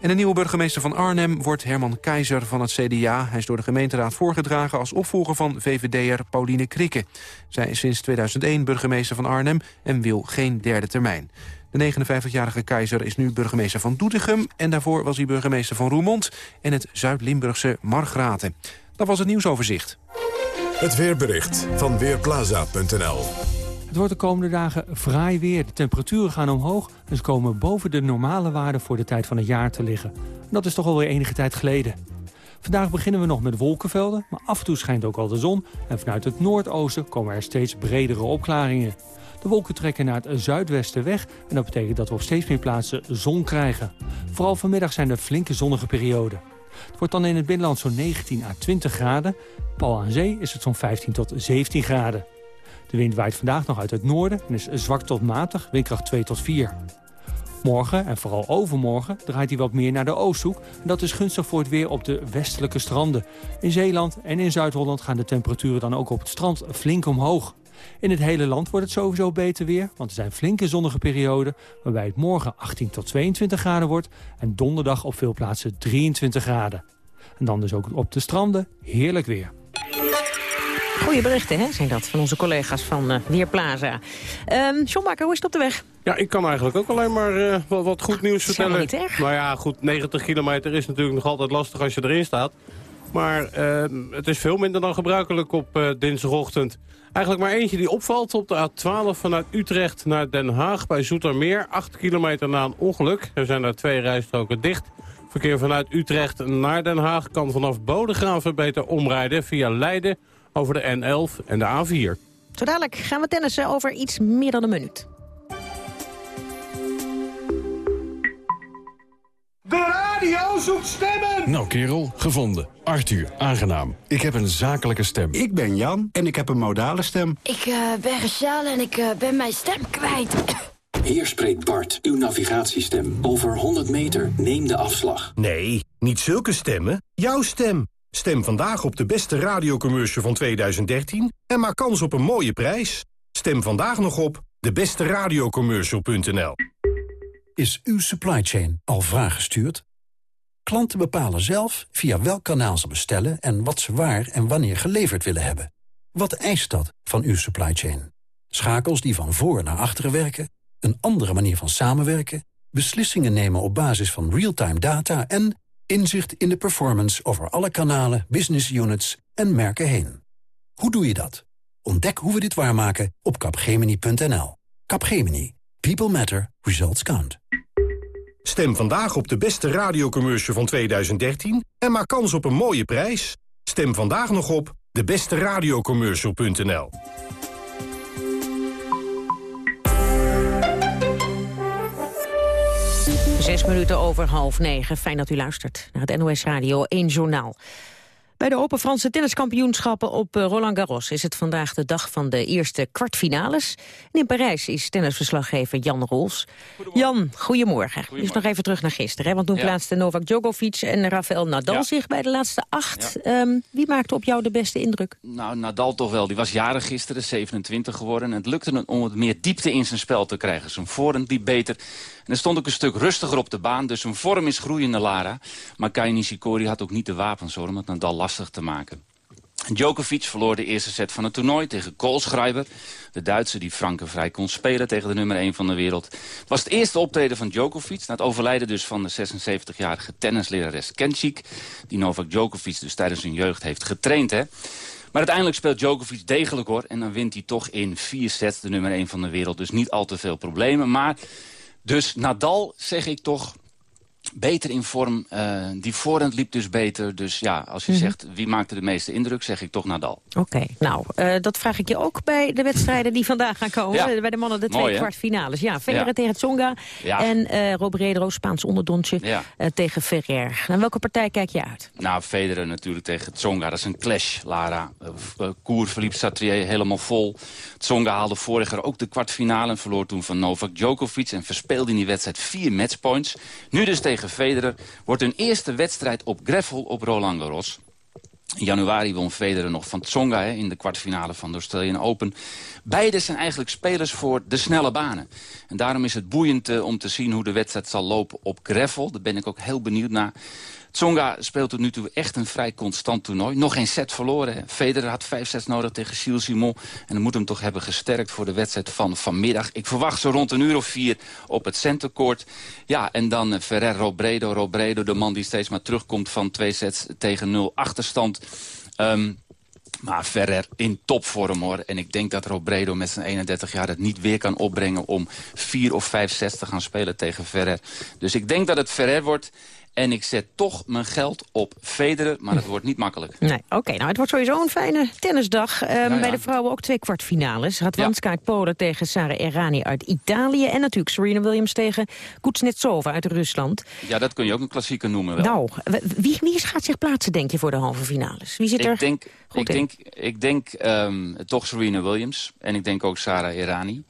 En de nieuwe burgemeester van Arnhem wordt Herman Keizer van het CDA. Hij is door de gemeenteraad voorgedragen als opvolger van VVD'er Pauline Krikke. Zij is sinds 2001 burgemeester van Arnhem en wil geen derde termijn. De 59-jarige keizer is nu burgemeester van Doetinchem... en daarvoor was hij burgemeester van Roermond en het Zuid-Limburgse Margraten. Dat was het nieuwsoverzicht. Het weerbericht van Weerplaza.nl het wordt de komende dagen fraai weer. De temperaturen gaan omhoog ze komen boven de normale waarden voor de tijd van het jaar te liggen. dat is toch alweer enige tijd geleden. Vandaag beginnen we nog met wolkenvelden, maar af en toe schijnt ook al de zon. En vanuit het noordoosten komen er steeds bredere opklaringen. De wolken trekken naar het zuidwesten weg en dat betekent dat we op steeds meer plaatsen zon krijgen. Vooral vanmiddag zijn er flinke zonnige perioden. Het wordt dan in het binnenland zo'n 19 à 20 graden. Pal aan zee is het zo'n 15 tot 17 graden. De wind waait vandaag nog uit het noorden en is zwak tot matig, windkracht 2 tot 4. Morgen en vooral overmorgen draait hij wat meer naar de oosthoek. En dat is gunstig voor het weer op de westelijke stranden. In Zeeland en in Zuid-Holland gaan de temperaturen dan ook op het strand flink omhoog. In het hele land wordt het sowieso beter weer, want er zijn flinke zonnige perioden... waarbij het morgen 18 tot 22 graden wordt en donderdag op veel plaatsen 23 graden. En dan dus ook op de stranden heerlijk weer. Goeie berichten hè, zijn dat van onze collega's van uh, Weerplaza. Um, John Bakker, hoe is het op de weg? Ja, ik kan eigenlijk ook alleen maar uh, wat, wat, goed nieuws vertellen. Niet erg. Nou ja, goed, 90 kilometer is natuurlijk nog altijd lastig als je erin staat. Maar uh, het is veel minder dan gebruikelijk op uh, dinsdagochtend. Eigenlijk maar eentje die opvalt op de A12 vanuit Utrecht naar Den Haag bij Zoetermeer. 8 kilometer na een ongeluk. Er zijn daar twee rijstroken dicht. Verkeer vanuit Utrecht naar Den Haag kan vanaf Bodegraven beter omrijden via Leiden over de N11 en de A4. Zo dadelijk gaan we tennissen over iets meer dan een minuut. De radio zoekt stemmen! Nou kerel, gevonden. Arthur, aangenaam. Ik heb een zakelijke stem. Ik ben Jan en ik heb een modale stem. Ik uh, ben Rachel en ik uh, ben mijn stem kwijt. Hier spreekt Bart, uw navigatiestem. Over 100 meter, neem de afslag. Nee, niet zulke stemmen. Jouw stem. Stem vandaag op de beste radiocommercial van 2013 en maak kans op een mooie prijs. Stem vandaag nog op debesteradiocommercial.nl Is uw supply chain al vraaggestuurd? Klanten bepalen zelf via welk kanaal ze bestellen... en wat ze waar en wanneer geleverd willen hebben. Wat eist dat van uw supply chain? Schakels die van voor naar achteren werken? Een andere manier van samenwerken? Beslissingen nemen op basis van real-time data... en Inzicht in de performance over alle kanalen, business units en merken heen. Hoe doe je dat? Ontdek hoe we dit waarmaken op capgemini.nl. Capgemini. People matter. Results count. Stem vandaag op de beste radiocommercial van 2013 en maak kans op een mooie prijs. Stem vandaag nog op debesteradiocommercial.nl. Zes minuten over half negen. Fijn dat u luistert naar het NOS Radio 1 Journaal. Bij de Open Franse tenniskampioenschappen op eh, Roland Garros... is het vandaag de dag van de eerste kwartfinales. En in Parijs is tennisverslaggever Jan Roels. Jan, goedemorgen. Dus nog even terug naar gisteren. Hè? Want toen ja. plaatsten Novak Djokovic en Rafael Nadal ja. zich bij de laatste acht. Ja. Um, wie maakte op jou de beste indruk? Nou, Nadal toch wel. Die was jarig gisteren, 27 geworden. En het lukte hem om het meer diepte in zijn spel te krijgen. Zijn voorhand liep beter. En er stond ook een stuk rustiger op de baan, dus zijn vorm is groeiende Lara. Maar Kai Nishikori had ook niet de wapens hoor, om het Nadal lastig te maken. Djokovic verloor de eerste set van het toernooi tegen Koolschreiber. De Duitse die Frankenvrij kon spelen tegen de nummer 1 van de wereld. Het was het eerste optreden van Djokovic... na het overlijden dus van de 76-jarige tennislerares Kenchik... die Novak Djokovic dus tijdens zijn jeugd heeft getraind. Hè? Maar uiteindelijk speelt Djokovic degelijk hoor. En dan wint hij toch in vier sets de nummer 1 van de wereld. Dus niet al te veel problemen. Maar dus Nadal, zeg ik toch, beter in vorm. Uh, die voorhand liep dus beter. Dus ja, als je mm -hmm. zegt wie maakte de meeste indruk, zeg ik toch Nadal. Oké, okay, nou, uh, dat vraag ik je ook bij de wedstrijden die vandaag gaan komen. Ja. Bij de mannen de twee kwartfinales. Ja, Federer ja. tegen Tsonga ja. en uh, Robredo, Spaans onderdontje, tegen Ferrer. Naar welke partij kijk je uit? Nou, Federer natuurlijk tegen Tsonga. Dat is een clash, Lara. Koer verliep Satrier helemaal vol. Tsonga haalde vorig jaar ook de kwartfinale... en verloor toen van Novak Djokovic... en verspeelde in die wedstrijd vier matchpoints. Nu dus tegen Federer wordt hun eerste wedstrijd op Greffel op Roland Garros. In januari won Federer nog van Tsonga in de kwartfinale van de Australian Open. Beide zijn eigenlijk spelers voor de snelle banen. En daarom is het boeiend uh, om te zien hoe de wedstrijd zal lopen op Greffel. Daar ben ik ook heel benieuwd naar. Tsonga speelt tot nu toe echt een vrij constant toernooi. Nog geen set verloren. Federer had vijf sets nodig tegen Gilles Simon. En dan moet hem toch hebben gesterkt voor de wedstrijd van vanmiddag. Ik verwacht zo rond een uur of vier op het centercourt. Ja, en dan uh, Ferrer Robredo. Robredo, de man die steeds maar terugkomt van twee sets tegen nul achterstand. Um, maar Ferrer in topvorm hoor. En ik denk dat Robredo met zijn 31 jaar het niet weer kan opbrengen... om vier of vijf sets te gaan spelen tegen Ferrer. Dus ik denk dat het Ferrer wordt. En ik zet toch mijn geld op Federer, maar het wordt niet makkelijk. Nee, oké. Okay, nou, het wordt sowieso een fijne tennisdag. Um, ja, ja. Bij de vrouwen ook twee kwartfinales. Radwanska uit Polen tegen Sarah Errani uit Italië. En natuurlijk Serena Williams tegen Kuznetsova uit Rusland. Ja, dat kun je ook een klassieker noemen wel. Nou, wie, wie gaat zich plaatsen, denk je, voor de halve finales? Wie zit er ik denk, goed ik in? denk, ik denk um, toch Serena Williams. En ik denk ook Sarah Errani.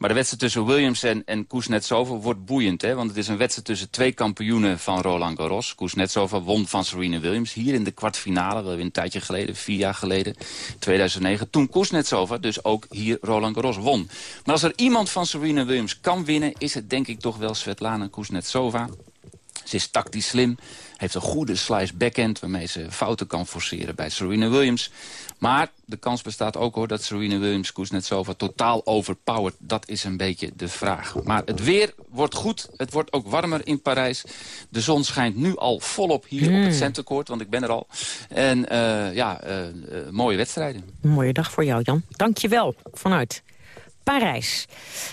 Maar de wedstrijd tussen Williams en, en Kuznetsova wordt boeiend. Hè? Want het is een wedstrijd tussen twee kampioenen van Roland Garros. Kuznetsova won van Serena Williams hier in de kwartfinale. Wel een tijdje geleden, vier jaar geleden, 2009. Toen Kuznetsova dus ook hier Roland Garros won. Maar als er iemand van Serena Williams kan winnen... is het denk ik toch wel Svetlana Kuznetsova. Ze is tactisch slim, heeft een goede slice backhand... waarmee ze fouten kan forceren bij Serena Williams. Maar de kans bestaat ook hoor dat Serena Williams Kuznetsova totaal overpowered. Dat is een beetje de vraag. Maar het weer wordt goed. Het wordt ook warmer in Parijs. De zon schijnt nu al volop hier op het Hmm. Centercourt, want ik ben er al. En eh, ja, eh, eh, mooie wedstrijden. Een mooie dag voor jou, Jan. Dank je wel, vanuit Parijs.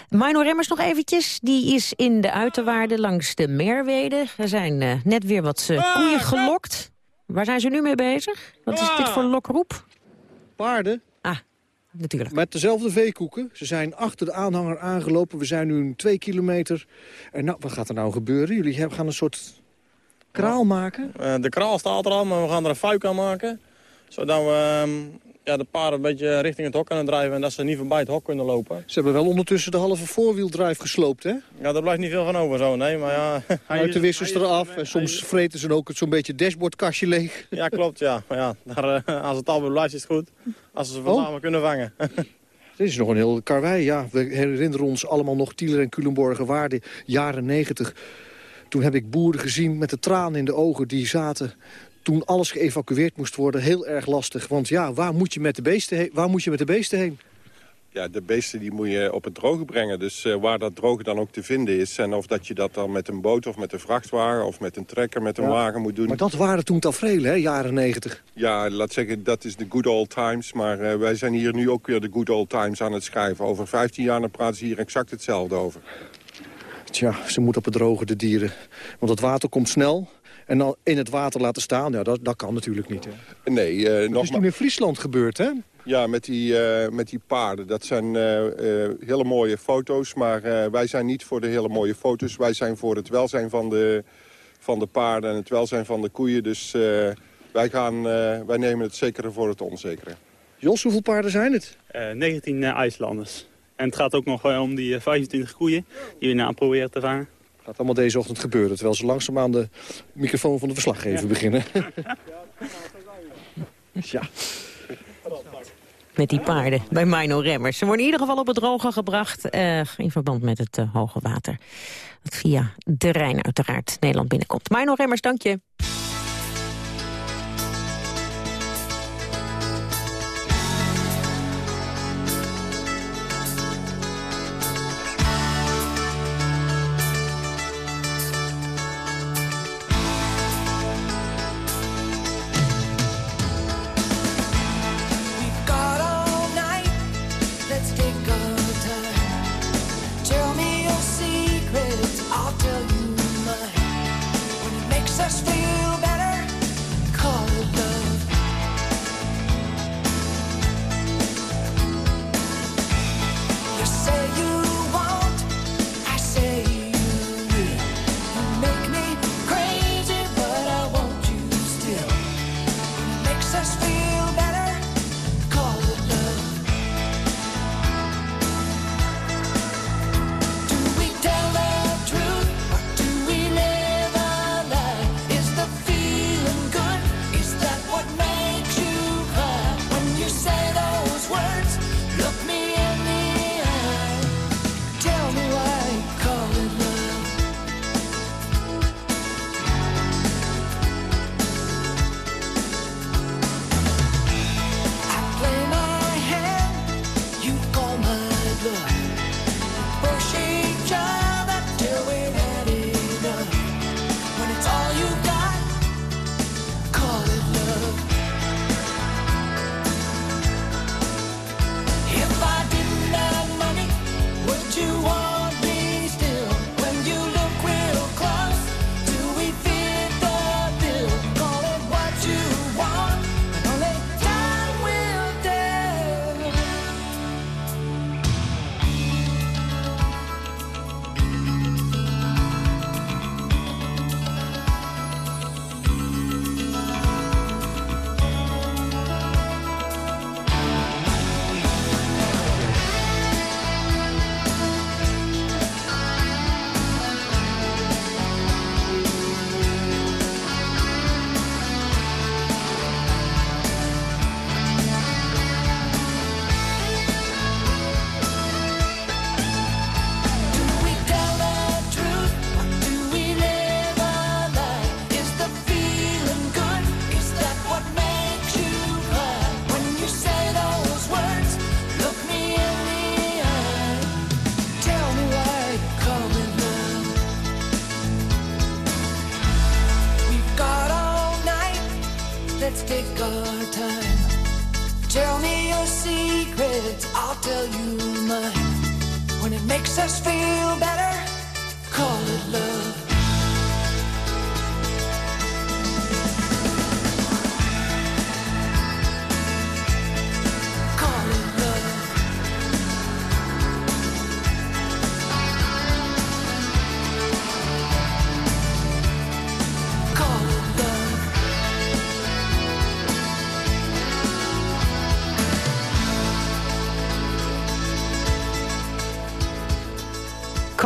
Mino Remmers nog eventjes. Die is in de uiterwaarden langs de Merwede. Er zijn eh, net weer wat eh, koeien gelokt. Waar zijn ze nu mee bezig? Wat is dit voor lokroep? Paarden. Ah, natuurlijk. Met dezelfde veekoeken. Ze zijn achter de aanhanger aangelopen. We zijn nu een twee kilometer. En nou, wat gaat er nou gebeuren? Jullie gaan een soort kraal maken? Eh, de kraal staat er al, maar we gaan er een fuik aan maken. Zodat we ehm, ja, de paarden een beetje richting het hok kunnen drijven... en dat ze niet voorbij het hok kunnen lopen. Ze hebben wel ondertussen de halve voorwieldrive gesloopt, hè? Ja, daar blijft niet veel van over zo, nee. Maar ja, hij Uit de is- wissers eraf. En soms vreten ze ook zo'n beetje het dashboardkastje leeg. Ja, klopt, ja. Maar ja, daar, eh, als het al blijft, is het goed. Als ze ze vandaag maar kunnen vangen. Dit is nog een heel karwei, ja. We herinneren ons allemaal nog Tieler en Culemborger waarde jaren negentig. Toen heb ik boeren gezien met de tranen in de ogen. Die zaten toen alles geëvacueerd moest worden heel erg lastig. Want ja, waar moet je met de beesten heen? Waar moet je met de beesten heen? Ja, de beesten die moet je op het droge brengen. Dus eh, waar dat droge dan ook te vinden is. En of dat je dat dan met een boot of met een vrachtwagen... of met een trekker, met een Ja. wagen moet doen. Maar dat waren toen tafereelen, hè, jaren negentig. Ja, laat zeggen, dat is de good old times. Maar eh, wij zijn hier nu ook weer de good old times aan het schrijven. Over 15 jaar dan praten ze hier exact hetzelfde over. Tja, ze moeten op het droge, de dieren. Want het water komt snel. En dan in het water laten staan, ja, dat, dat kan natuurlijk niet. Hè. Nee, eh Dat is toen in Friesland gebeurd, hè? Ja, met die, eh, met die paarden. Dat zijn eh, eh, hele mooie foto's. Maar eh, wij zijn niet voor de hele mooie foto's. Wij zijn voor het welzijn van de, van de paarden en het welzijn van de koeien. Dus eh, wij, gaan, eh, wij nemen het zekere voor het onzekere. Jos, hoeveel paarden zijn het? Eh, 19 eh, IJslanders. En het gaat ook nog om die eh, 25 koeien die we nou proberen te vangen. Gaat allemaal deze ochtend gebeuren. Terwijl ze langzaam aan de microfoon van de verslaggever Ja. beginnen. ja. Met die paarden bij Mino Remmers. Ze worden in ieder geval op het droge gebracht eh, in verband met het eh, hoge water. Dat via de Rijn uiteraard Nederland binnenkomt. Mino Remmers, dank je.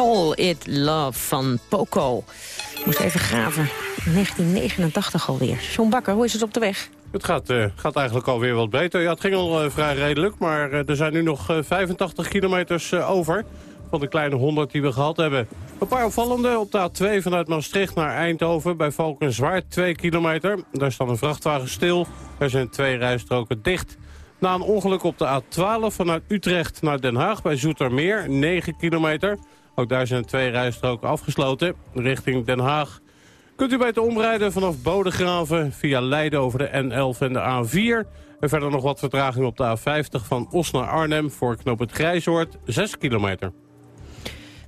Call It Love van Poco. Moest even graven. 1989 alweer. John Bakker, hoe is het op de weg? Het gaat, eh, gaat eigenlijk alweer wat beter. Ja, het ging al eh, vrij redelijk, maar eh, er zijn nu nog eh, 85 kilometers over... van de kleine 100 die we gehad hebben. Een paar opvallende op de A2 vanuit Maastricht naar Eindhoven... bij Valkenswaard, 2 kilometer. Daar staat een vrachtwagen stil. Er zijn twee rijstroken dicht. Na een ongeluk op de A12 vanuit Utrecht naar Den Haag bij Zoetermeer, 9 kilometer. Ook daar zijn twee rijstroken afgesloten, richting Den Haag. Kunt u beter omrijden vanaf Bodegraven via Leiden over de N11 en de A4. En verder nog wat vertraging op de A50 van Os naar Arnhem voor knop het Grijzoord, 6 kilometer.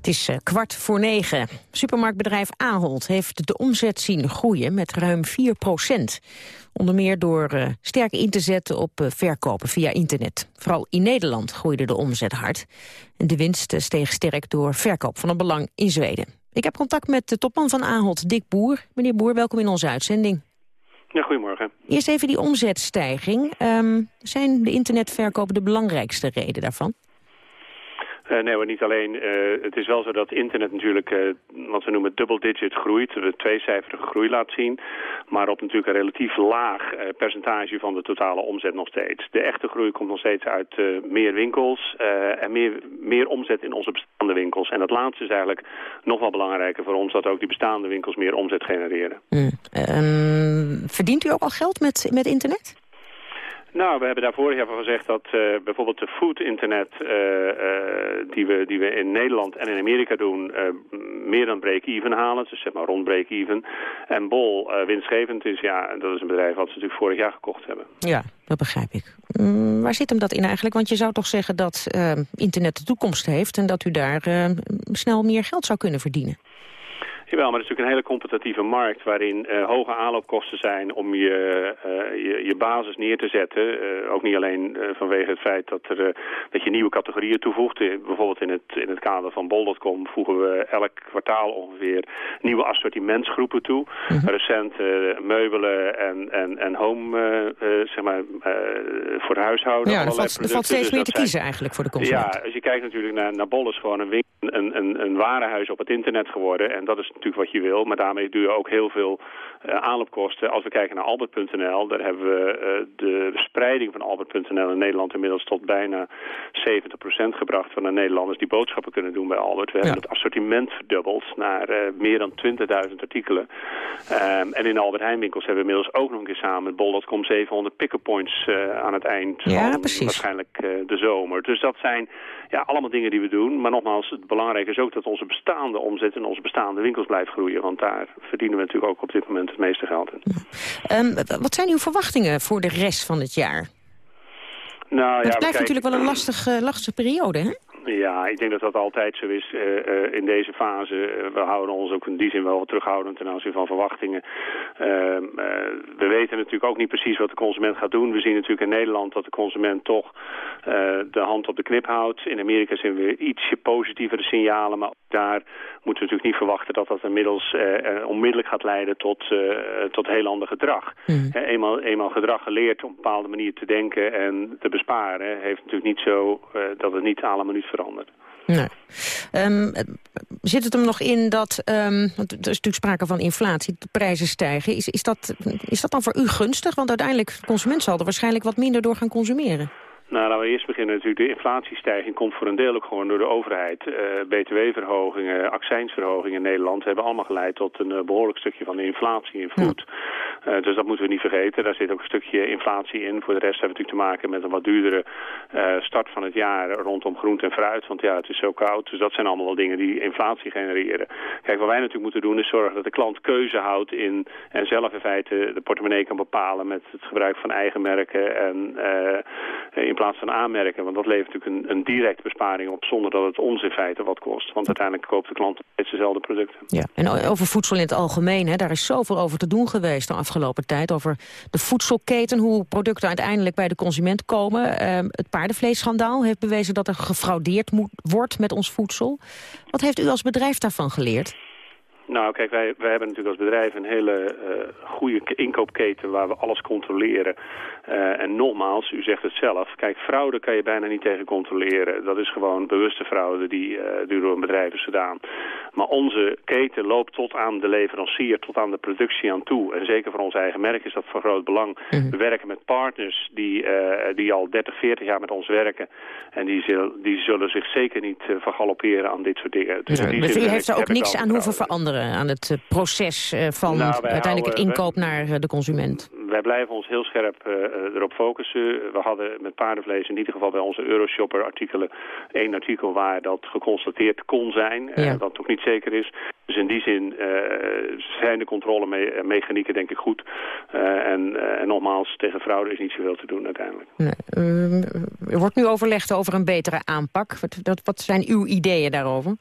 Het is eh, kwart voor negen. Supermarktbedrijf Ahold heeft de omzet zien groeien met ruim 4 procent. Onder meer door eh, sterk in te zetten op eh, verkopen via internet. Vooral in Nederland groeide de omzet hard. En de winst steeg sterk door verkoop van een belang in Zweden. Ik heb contact met de topman van Ahold, Dick Boer. Meneer Boer, welkom in onze uitzending. Ja, goedemorgen. Eerst even die omzetstijging. Ehm, zijn de internetverkopen de belangrijkste reden daarvan? Eh, nee hoor, niet alleen. eh, het is wel zo dat internet natuurlijk, eh, wat we noemen double digit groeit. De tweecijferige groei laat zien. Maar op natuurlijk een relatief laag percentage van de totale omzet nog steeds. De echte groei komt nog steeds uit meer winkels en meer, meer omzet in onze bestaande winkels. En dat laatste is eigenlijk nog wel belangrijker voor ons, dat ook die bestaande winkels meer omzet genereren. Hmm. Ehm, verdient u ook al geld met, met internet? Nou, we hebben daar vorig jaar van gezegd dat eh, bijvoorbeeld de food internet eh, eh, die, we, die we in Nederland en in Amerika doen, meer dan break-even halen. Dus zeg maar rond break-even. En Bol winstgevend is, ja, dat is een bedrijf wat ze natuurlijk vorig jaar gekocht hebben. Ja, dat begrijp ik. Mm, waar zit hem dat in eigenlijk? Want je zou toch zeggen dat internet de toekomst heeft... en dat u daar snel meer geld zou kunnen verdienen? Jawel, maar het is natuurlijk een hele competitieve markt waarin eh, hoge aanloopkosten zijn om je, eh, je, je basis neer te zetten. Eh, ook niet alleen vanwege het feit dat, er, dat je nieuwe categorieën toevoegt. Bijvoorbeeld in het, in het kader van bol.com voegen we elk kwartaal ongeveer nieuwe assortimentsgroepen toe. Recent eh, meubelen en, en, en home, zeg maar, voor de huishouden. ja, er valt, er valt steeds Dus meer te zijn- kiezen eigenlijk voor de consument. ja, als je kijkt natuurlijk naar, naar Bol is gewoon een, winkel, een, een, een warenhuis op het internet geworden. En dat is natuurlijk wat je wil. Maar daarmee doe je ook heel veel aanloopkosten. Als we kijken naar Albert.nl, daar hebben we eh, de spreiding van Albert.nl in Nederland inmiddels tot bijna 70% gebracht van de Nederlanders die boodschappen kunnen doen bij Albert. We hebben het assortiment verdubbeld naar eh, meer dan 20.000 artikelen. Ehm, en in de Albert Heijn winkels hebben we inmiddels ook nog een keer samen met Bol.com 700 pick-up points eh, aan het eind Ja, van precies. waarschijnlijk eh, de zomer. Dus dat zijn ja, allemaal dingen die we doen. Maar nogmaals, het belangrijke is ook dat onze bestaande omzet in onze bestaande winkels blijft groeien. Want daar verdienen we natuurlijk ook op dit moment het meeste geld in. Ehm, wat zijn uw verwachtingen voor de rest van het jaar? Nou, ja, het blijft kijken- natuurlijk wel een lastig, eh, lastige periode, hè? Ja, ik denk dat dat altijd zo is eh, eh, in deze fase. Eh, we houden ons ook in die zin wel wat terughoudend ten aanzien van verwachtingen. Ehm, eh, we weten natuurlijk ook niet precies wat de consument gaat doen. We zien natuurlijk in Nederland dat de consument toch de hand op de knip houdt. In Amerika zien we ietsje positievere signalen, maar daar moeten we natuurlijk niet verwachten dat dat inmiddels onmiddellijk gaat leiden tot, tot heel ander gedrag. Hè, eenmaal, eenmaal gedrag geleerd op een bepaalde manier te denken en te besparen, heeft natuurlijk niet zo dat het niet la minuut verandert. Nee. Ehm, eh, zit het hem nog in dat, ehm, er is natuurlijk sprake van inflatie, de prijzen stijgen. Is, is, dat, is dat dan voor u gunstig? Want uiteindelijk, de consument zal er waarschijnlijk wat minder door gaan consumeren. Nou, laten we eerst beginnen. Natuurlijk, de inflatiestijging komt voor een deel ook gewoon door de overheid. Eh, BTW-verhogingen, accijnsverhogingen in Nederland hebben allemaal geleid tot een eh, behoorlijk stukje van de inflatie in food. Eh, dus dat moeten we niet vergeten. Daar zit ook een stukje inflatie in. Voor de rest hebben we natuurlijk te maken met een wat duurdere start van het jaar rondom groente en fruit. Want ja, het is zo koud. Dus dat zijn allemaal wel dingen die inflatie genereren. Kijk, wat wij natuurlijk moeten doen is zorgen dat de klant keuze houdt in en zelf in feite de portemonnee kan bepalen met het gebruik van eigen merken en in plaats van aanmerken. Want dat levert natuurlijk een, een directe besparing op zonder dat het ons in feite wat kost. Want uiteindelijk koopt de klant steeds dezelfde producten. Ja, en over voedsel in het algemeen, hè, daar is zoveel over te doen geweest de afgelopen tijd. Over de voedselketen, hoe producten uiteindelijk bij de consument komen. Ehm, het paardenvleesschandaal heeft bewezen dat er gefraudeerd wordt met ons voedsel. Wat heeft u als bedrijf daarvan geleerd? Nou, kijk, wij, wij hebben natuurlijk als bedrijf een hele eh, goede inkoopketen waar we alles controleren. Eh, en nogmaals, u zegt het zelf, kijk, fraude kan je bijna niet tegen controleren. Dat is gewoon bewuste fraude die, die door een bedrijf is gedaan. Maar onze keten loopt tot aan de leverancier, tot aan de productie aan toe. En zeker voor ons eigen merk is dat van groot belang. We werken met partners die, die al 30, 40 jaar met ons werken. En die, zullen die zullen zich zeker niet vergalopperen aan dit soort dingen. Dus Dus zin u heeft er ook niks aan hoeven veranderen aan het eh, proces eh, van Nou, uiteindelijk het inkoop naar eh, de consument. wij blijven ons heel scherp erop focussen. We hadden met paardenvlees in ieder geval bij onze Euroshopper artikelen één artikel waar dat geconstateerd kon zijn, Ja. wat nog niet zeker is. Dus in die zin zijn de controlemechanieken denk ik goed. En, en nogmaals, tegen fraude is niet zoveel te doen uiteindelijk. Nee, eh, er wordt nu overlegd over een betere aanpak. Wat, dat, wat zijn uw ideeën daarover?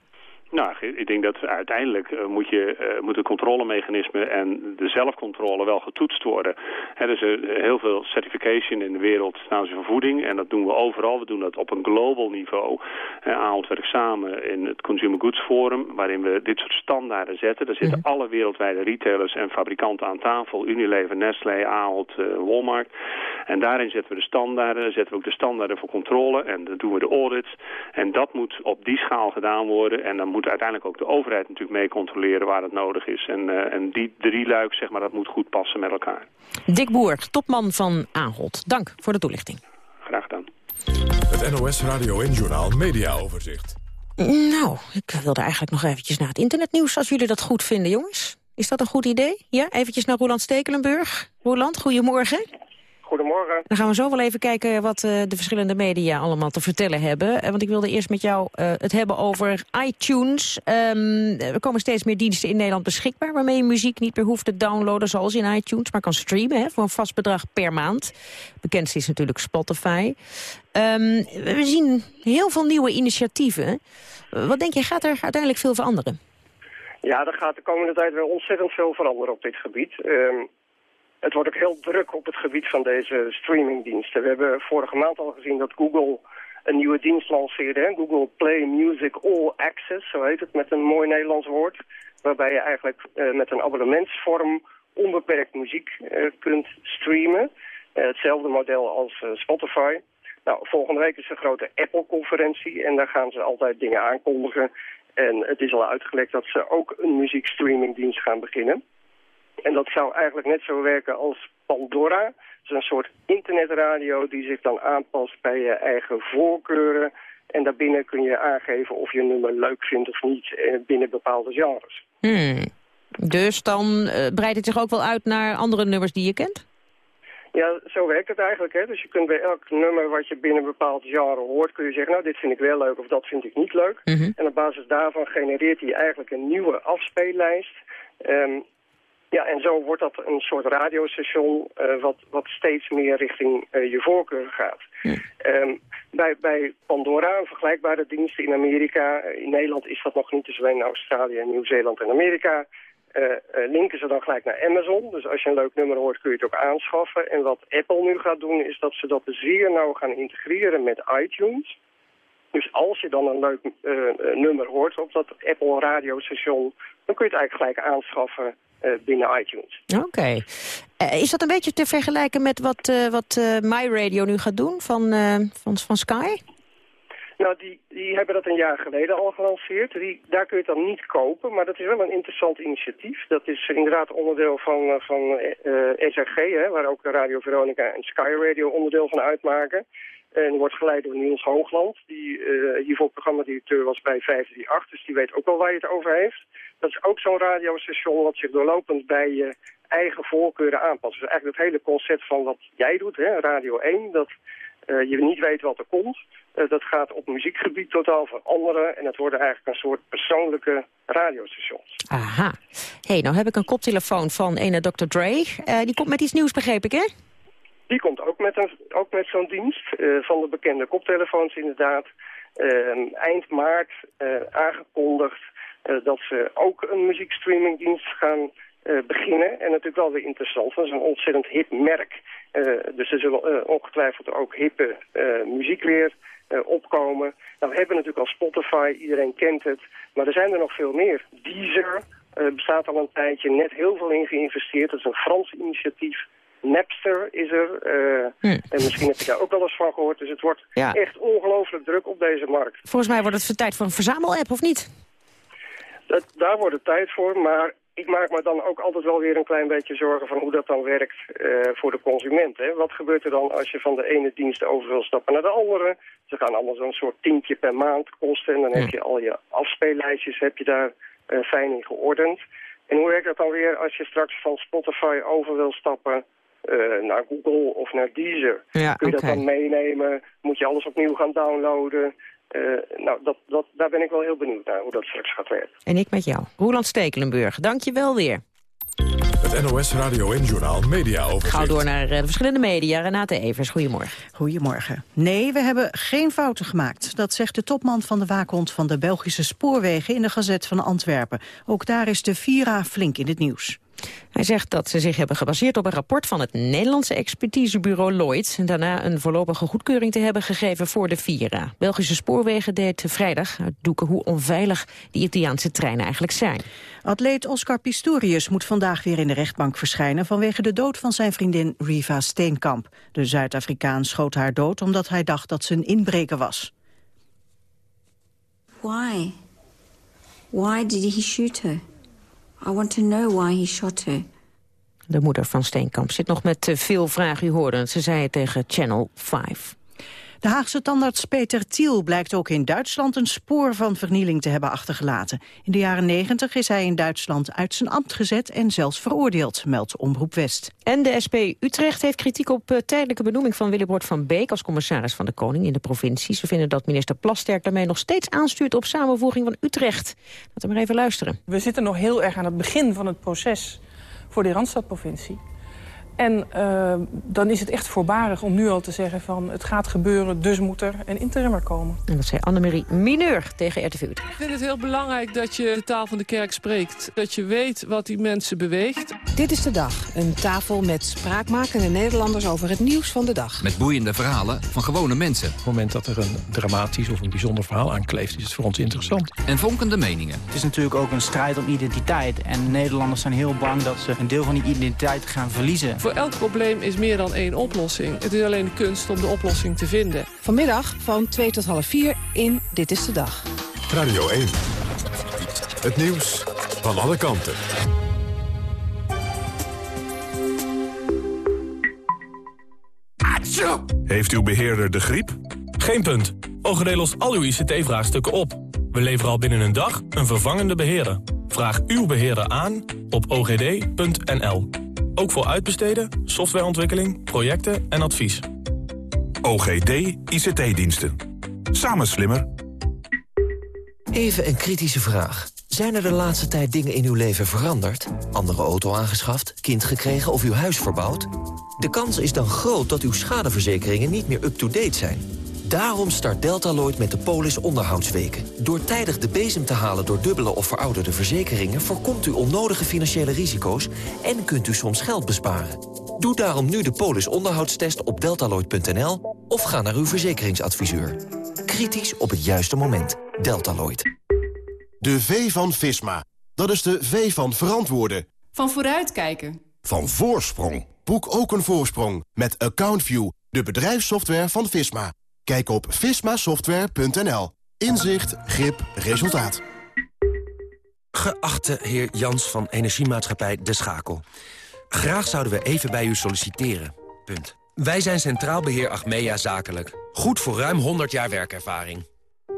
Nou, ik denk dat uiteindelijk eh, moet, je, eh, moet het controlemechanisme en de zelfcontrole wel getoetst worden. Er is eh, heel veel certification in de wereld ten aanzien van voeding. En dat doen we overal. We doen dat op een global niveau. Uh, werkt samen in het Consumer Goods Forum, waarin we dit soort standaarden zetten. Daar zitten alle wereldwijde retailers en fabrikanten aan tafel. Unilever, Nestlé, Ahold, Walmart. En daarin zetten we de standaarden. Daar zetten we ook de standaarden voor controle. En dan doen we de audits. En dat moet op die schaal gedaan worden. En dan moet uiteindelijk ook de overheid natuurlijk mee controleren waar het nodig is. En, uh, en die drie luik, zeg maar, dat moet goed passen met elkaar. Dick Boer, topman van Ahold. Dank voor de toelichting. Graag gedaan. Het NOS Radio en Journaal Media Overzicht. Nou, ik wilde eigenlijk nog eventjes naar het internetnieuws... als jullie dat goed vinden, jongens. Is dat een goed idee? Ja, eventjes naar Roland Stekelenburg. Roland, goedemorgen. Goedemorgen. Dan gaan we zo wel even kijken wat uh, de verschillende media allemaal te vertellen hebben. Uh, want ik wilde eerst met jou uh, het hebben over iTunes. Um, er komen steeds meer diensten in Nederland beschikbaar... waarmee je muziek niet meer hoeft te downloaden zoals in iTunes... maar kan streamen hè, voor een vast bedrag per maand. Bekendste is natuurlijk Spotify. Um, we zien heel veel nieuwe initiatieven. wat denk je, gaat er uiteindelijk veel veranderen? Ja, er gaat de komende tijd wel ontzettend veel veranderen op dit gebied. Um, het wordt ook heel druk op het gebied van deze streamingdiensten. We hebben vorige maand al gezien dat Google een nieuwe dienst lanceerde. Hè? Google Play Music All Access, zo heet het met een mooi Nederlands woord. Waarbij je eigenlijk uh, met een abonnementsvorm onbeperkt muziek uh, kunt streamen. Uh, hetzelfde model als Spotify. Nou, volgende week is een grote Apple-conferentie en daar gaan ze altijd dingen aankondigen. En het is al uitgelekt dat ze ook een muziekstreamingdienst gaan beginnen. En dat zou eigenlijk net zo werken als Pandora. Dat is een soort internetradio die zich dan aanpast bij je eigen voorkeuren. En daarbinnen kun je aangeven of je een nummer leuk vindt of niet binnen bepaalde genres. Hmm. Dus dan uh, breidt het zich ook wel uit naar andere nummers die je kent? Ja, zo werkt het eigenlijk. Hè? Dus je kunt bij elk nummer wat je binnen een bepaald genre hoort... kun je zeggen, nou, dit vind ik wel leuk of dat vind ik niet leuk. Mm -hmm. En op basis daarvan genereert hij eigenlijk een nieuwe afspeellijst... Um, ja, en zo wordt dat een soort radiostation uh, wat, wat steeds meer richting uh, je voorkeur gaat. Ja. Um, bij, bij Pandora, een vergelijkbare dienst in Amerika, uh, in Nederland is dat nog niet, dus wij in Australië, Nieuw-Zeeland en Amerika, linken ze dan gelijk naar Amazon. Dus als je een leuk nummer hoort kun je het ook aanschaffen. En wat Apple nu gaat doen is dat ze dat zeer nauw gaan integreren met iTunes. Dus als je dan een leuk uh, nummer hoort op dat Apple radiostation... dan kun je het eigenlijk gelijk aanschaffen binnen iTunes. Oké. Okay. Uh, is dat een beetje te vergelijken met wat, uh, wat MyRadio nu gaat doen van, van, van Sky? Nou, die, die hebben dat een jaar geleden al gelanceerd. Die, daar kun je het dan niet kopen, maar dat is wel een interessant initiatief. Dat is inderdaad onderdeel van, eh, van eh, SRG, hè, waar ook Radio Veronica en Sky Radio onderdeel van uitmaken. En die wordt geleid door Niels Hoogland, die eh, hiervoor programmadirecteur was bij 538, dus die weet ook wel waar je het over heeft. Dat is ook zo'n radiostation wat zich doorlopend bij je eigen voorkeuren aanpast. Dus eigenlijk het hele concept van wat jij doet, hè, Radio 1, dat eh, je niet weet wat er komt. Eh, dat gaat op muziekgebied totaal veranderen. En het worden eigenlijk een soort persoonlijke radiostations. Aha. hey, nou heb ik een koptelefoon van ene Dr. Dre. Eh, die komt met iets nieuws, begreep ik, hè? Die komt ook met, een, ook met zo'n dienst van de bekende koptelefoons inderdaad. Eh, eind maart aangekondigd dat ze ook een muziekstreamingdienst gaan eh, beginnen. En natuurlijk wel weer interessant, want het is een ontzettend hip merk. Eh, dus er zullen eh, ongetwijfeld ook hippe eh, muziek weer eh, opkomen. Nou, we hebben natuurlijk al Spotify, iedereen kent het. Maar er zijn er nog veel meer. Deezer eh, bestaat al een tijdje, net heel veel in geïnvesteerd. Dat is een Frans initiatief. Napster is er. eh, En misschien heb je daar ook wel eens van gehoord. Dus het wordt Ja. echt ongelooflijk druk op deze markt. Volgens mij wordt het voor tijd voor een verzamelapp, of niet? Dat, daar wordt het tijd voor, maar ik maak me dan ook altijd wel weer een klein beetje zorgen van hoe dat dan werkt eh, voor de consument. Hè? Wat gebeurt er dan als je van de ene dienst over wil stappen naar de andere? Ze gaan allemaal zo'n soort tientje per maand kosten en dan heb je al je afspeellijstjes heb je daar eh, fijn in geordend. En hoe werkt dat dan weer als je straks van Spotify over wil stappen eh, naar Google of naar Deezer? Ja, Kun je dat dan meenemen? Moet je alles opnieuw gaan downloaden? Eh, nou, dat, dat, daar ben ik wel heel benieuwd naar hoe dat straks gaat werken. En ik met jou. Roland Stekelenburg, dank je wel weer. Het NOS Radio en Journal Media Gauw Overzicht. door naar eh, de verschillende media. Renate Evers, goedemorgen. Goedemorgen. Nee, we hebben geen fouten gemaakt. Dat zegt de topman van de waakhond van de Belgische spoorwegen in de Gazet van Antwerpen. Ook daar is de Vira flink in het nieuws. Hij zegt dat ze zich hebben gebaseerd op een rapport van het Nederlandse expertisebureau Lloyd... en daarna een voorlopige goedkeuring te hebben gegeven voor de Vira. Belgische spoorwegen deed vrijdag uitdoeken hoe onveilig die Italiaanse treinen eigenlijk zijn. Atleet Oscar Pistorius moet vandaag weer in de rechtbank verschijnen... vanwege de dood van zijn vriendin Riva Steenkamp. De Zuid-Afrikaan schoot haar dood omdat hij dacht dat ze een inbreker was. Why? Why did he shoot her? I want to know why he shot her. De moeder van Steenkamp zit nog met eh, veel vragen. U ze zei tegen Channel 5. De Haagse tandarts Peter Thiel blijkt ook in Duitsland een spoor van vernieling te hebben achtergelaten. In de jaren 90 is hij in Duitsland uit zijn ambt gezet en zelfs veroordeeld, meldt Omroep West. En de SP Utrecht heeft kritiek op uh, tijdelijke benoeming van Willebord van Beek als commissaris van de Koning in de provincie. Ze vinden dat minister Plasterk daarmee nog steeds aanstuurt op samenvoeging van Utrecht. Laten we maar even luisteren. We zitten nog heel erg aan het begin van het proces voor de Randstadprovincie. En uh, dan is het echt voorbarig om nu al te zeggen van het gaat gebeuren, dus moet er een interimmer komen. En dat zei Annemarie Mineur tegen RTV Utrecht. Ik vind het heel belangrijk dat je de taal van de kerk spreekt. Dat je weet wat die mensen beweegt. Dit is de dag. Een tafel met spraakmakende Nederlanders over het nieuws van de dag. Met boeiende verhalen van gewone mensen. Op het moment dat er een dramatisch of een bijzonder verhaal aankleeft... is het voor ons interessant. En vonkende meningen. Het is natuurlijk ook een strijd om identiteit. En Nederlanders zijn heel bang dat ze een deel van die identiteit gaan verliezen. Voor elk probleem is meer dan één oplossing. Het is alleen de kunst om de oplossing te vinden. Vanmiddag van 2 tot half 4 in Dit is de Dag. Radio 1. Het nieuws van alle kanten. Heeft uw beheerder de griep? Geen punt. OGD lost al uw ICT-vraagstukken op. We leveren al binnen een dag een vervangende beheerder. Vraag uw beheerder aan op ogd.nl. Ook voor uitbesteden, softwareontwikkeling, projecten en advies. OGD ICT-diensten. Samen slimmer. Even een kritische vraag. Zijn er de laatste tijd dingen in uw leven veranderd? Andere auto aangeschaft, kind gekregen of uw huis verbouwd? De kans is dan groot dat uw schadeverzekeringen niet meer up-to-date zijn. Daarom start Deltaloid met de Polis onderhoudsweken. Door tijdig de bezem te halen door dubbele of verouderde verzekeringen... voorkomt u onnodige financiële risico's en kunt u soms geld besparen. Doe daarom nu de Polis onderhoudstest op deltaloid.nl... of ga naar uw verzekeringsadviseur. Kritisch op het juiste moment. Deltaloid. De V van Visma. Dat is de V van verantwoorden. Van vooruitkijken. Van voorsprong. Boek ook een voorsprong met AccountView, de bedrijfssoftware van Visma. Kijk op vismasoftware.nl. Inzicht, grip, resultaat. Geachte heer Jans van Energiemaatschappij De Schakel. Graag zouden we even bij u solliciteren. Punt. Wij zijn Centraal Beheer Achmea Zakelijk. Goed voor ruim 100 jaar werkervaring.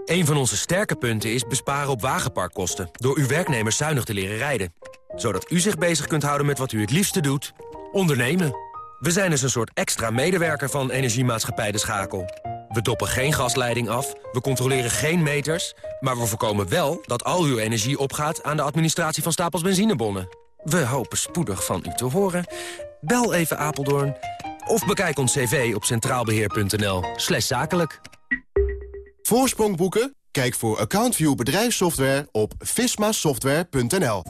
Een van onze sterke punten is besparen op wagenparkkosten... door uw werknemers zuinig te leren rijden. Zodat u zich bezig kunt houden met wat u het liefste doet. Ondernemen. We zijn dus een soort extra medewerker van Energiemaatschappij De Schakel. We doppen geen gasleiding af, we controleren geen meters... maar we voorkomen wel dat al uw energie opgaat... aan de administratie van stapels benzinebonnen. We hopen spoedig van u te horen. Bel even Apeldoorn of bekijk ons cv op centraalbeheer.nl slash zakelijk. Voorsprong boeken? Kijk voor AccountView bedrijfssoftware op vismasoftware.nl.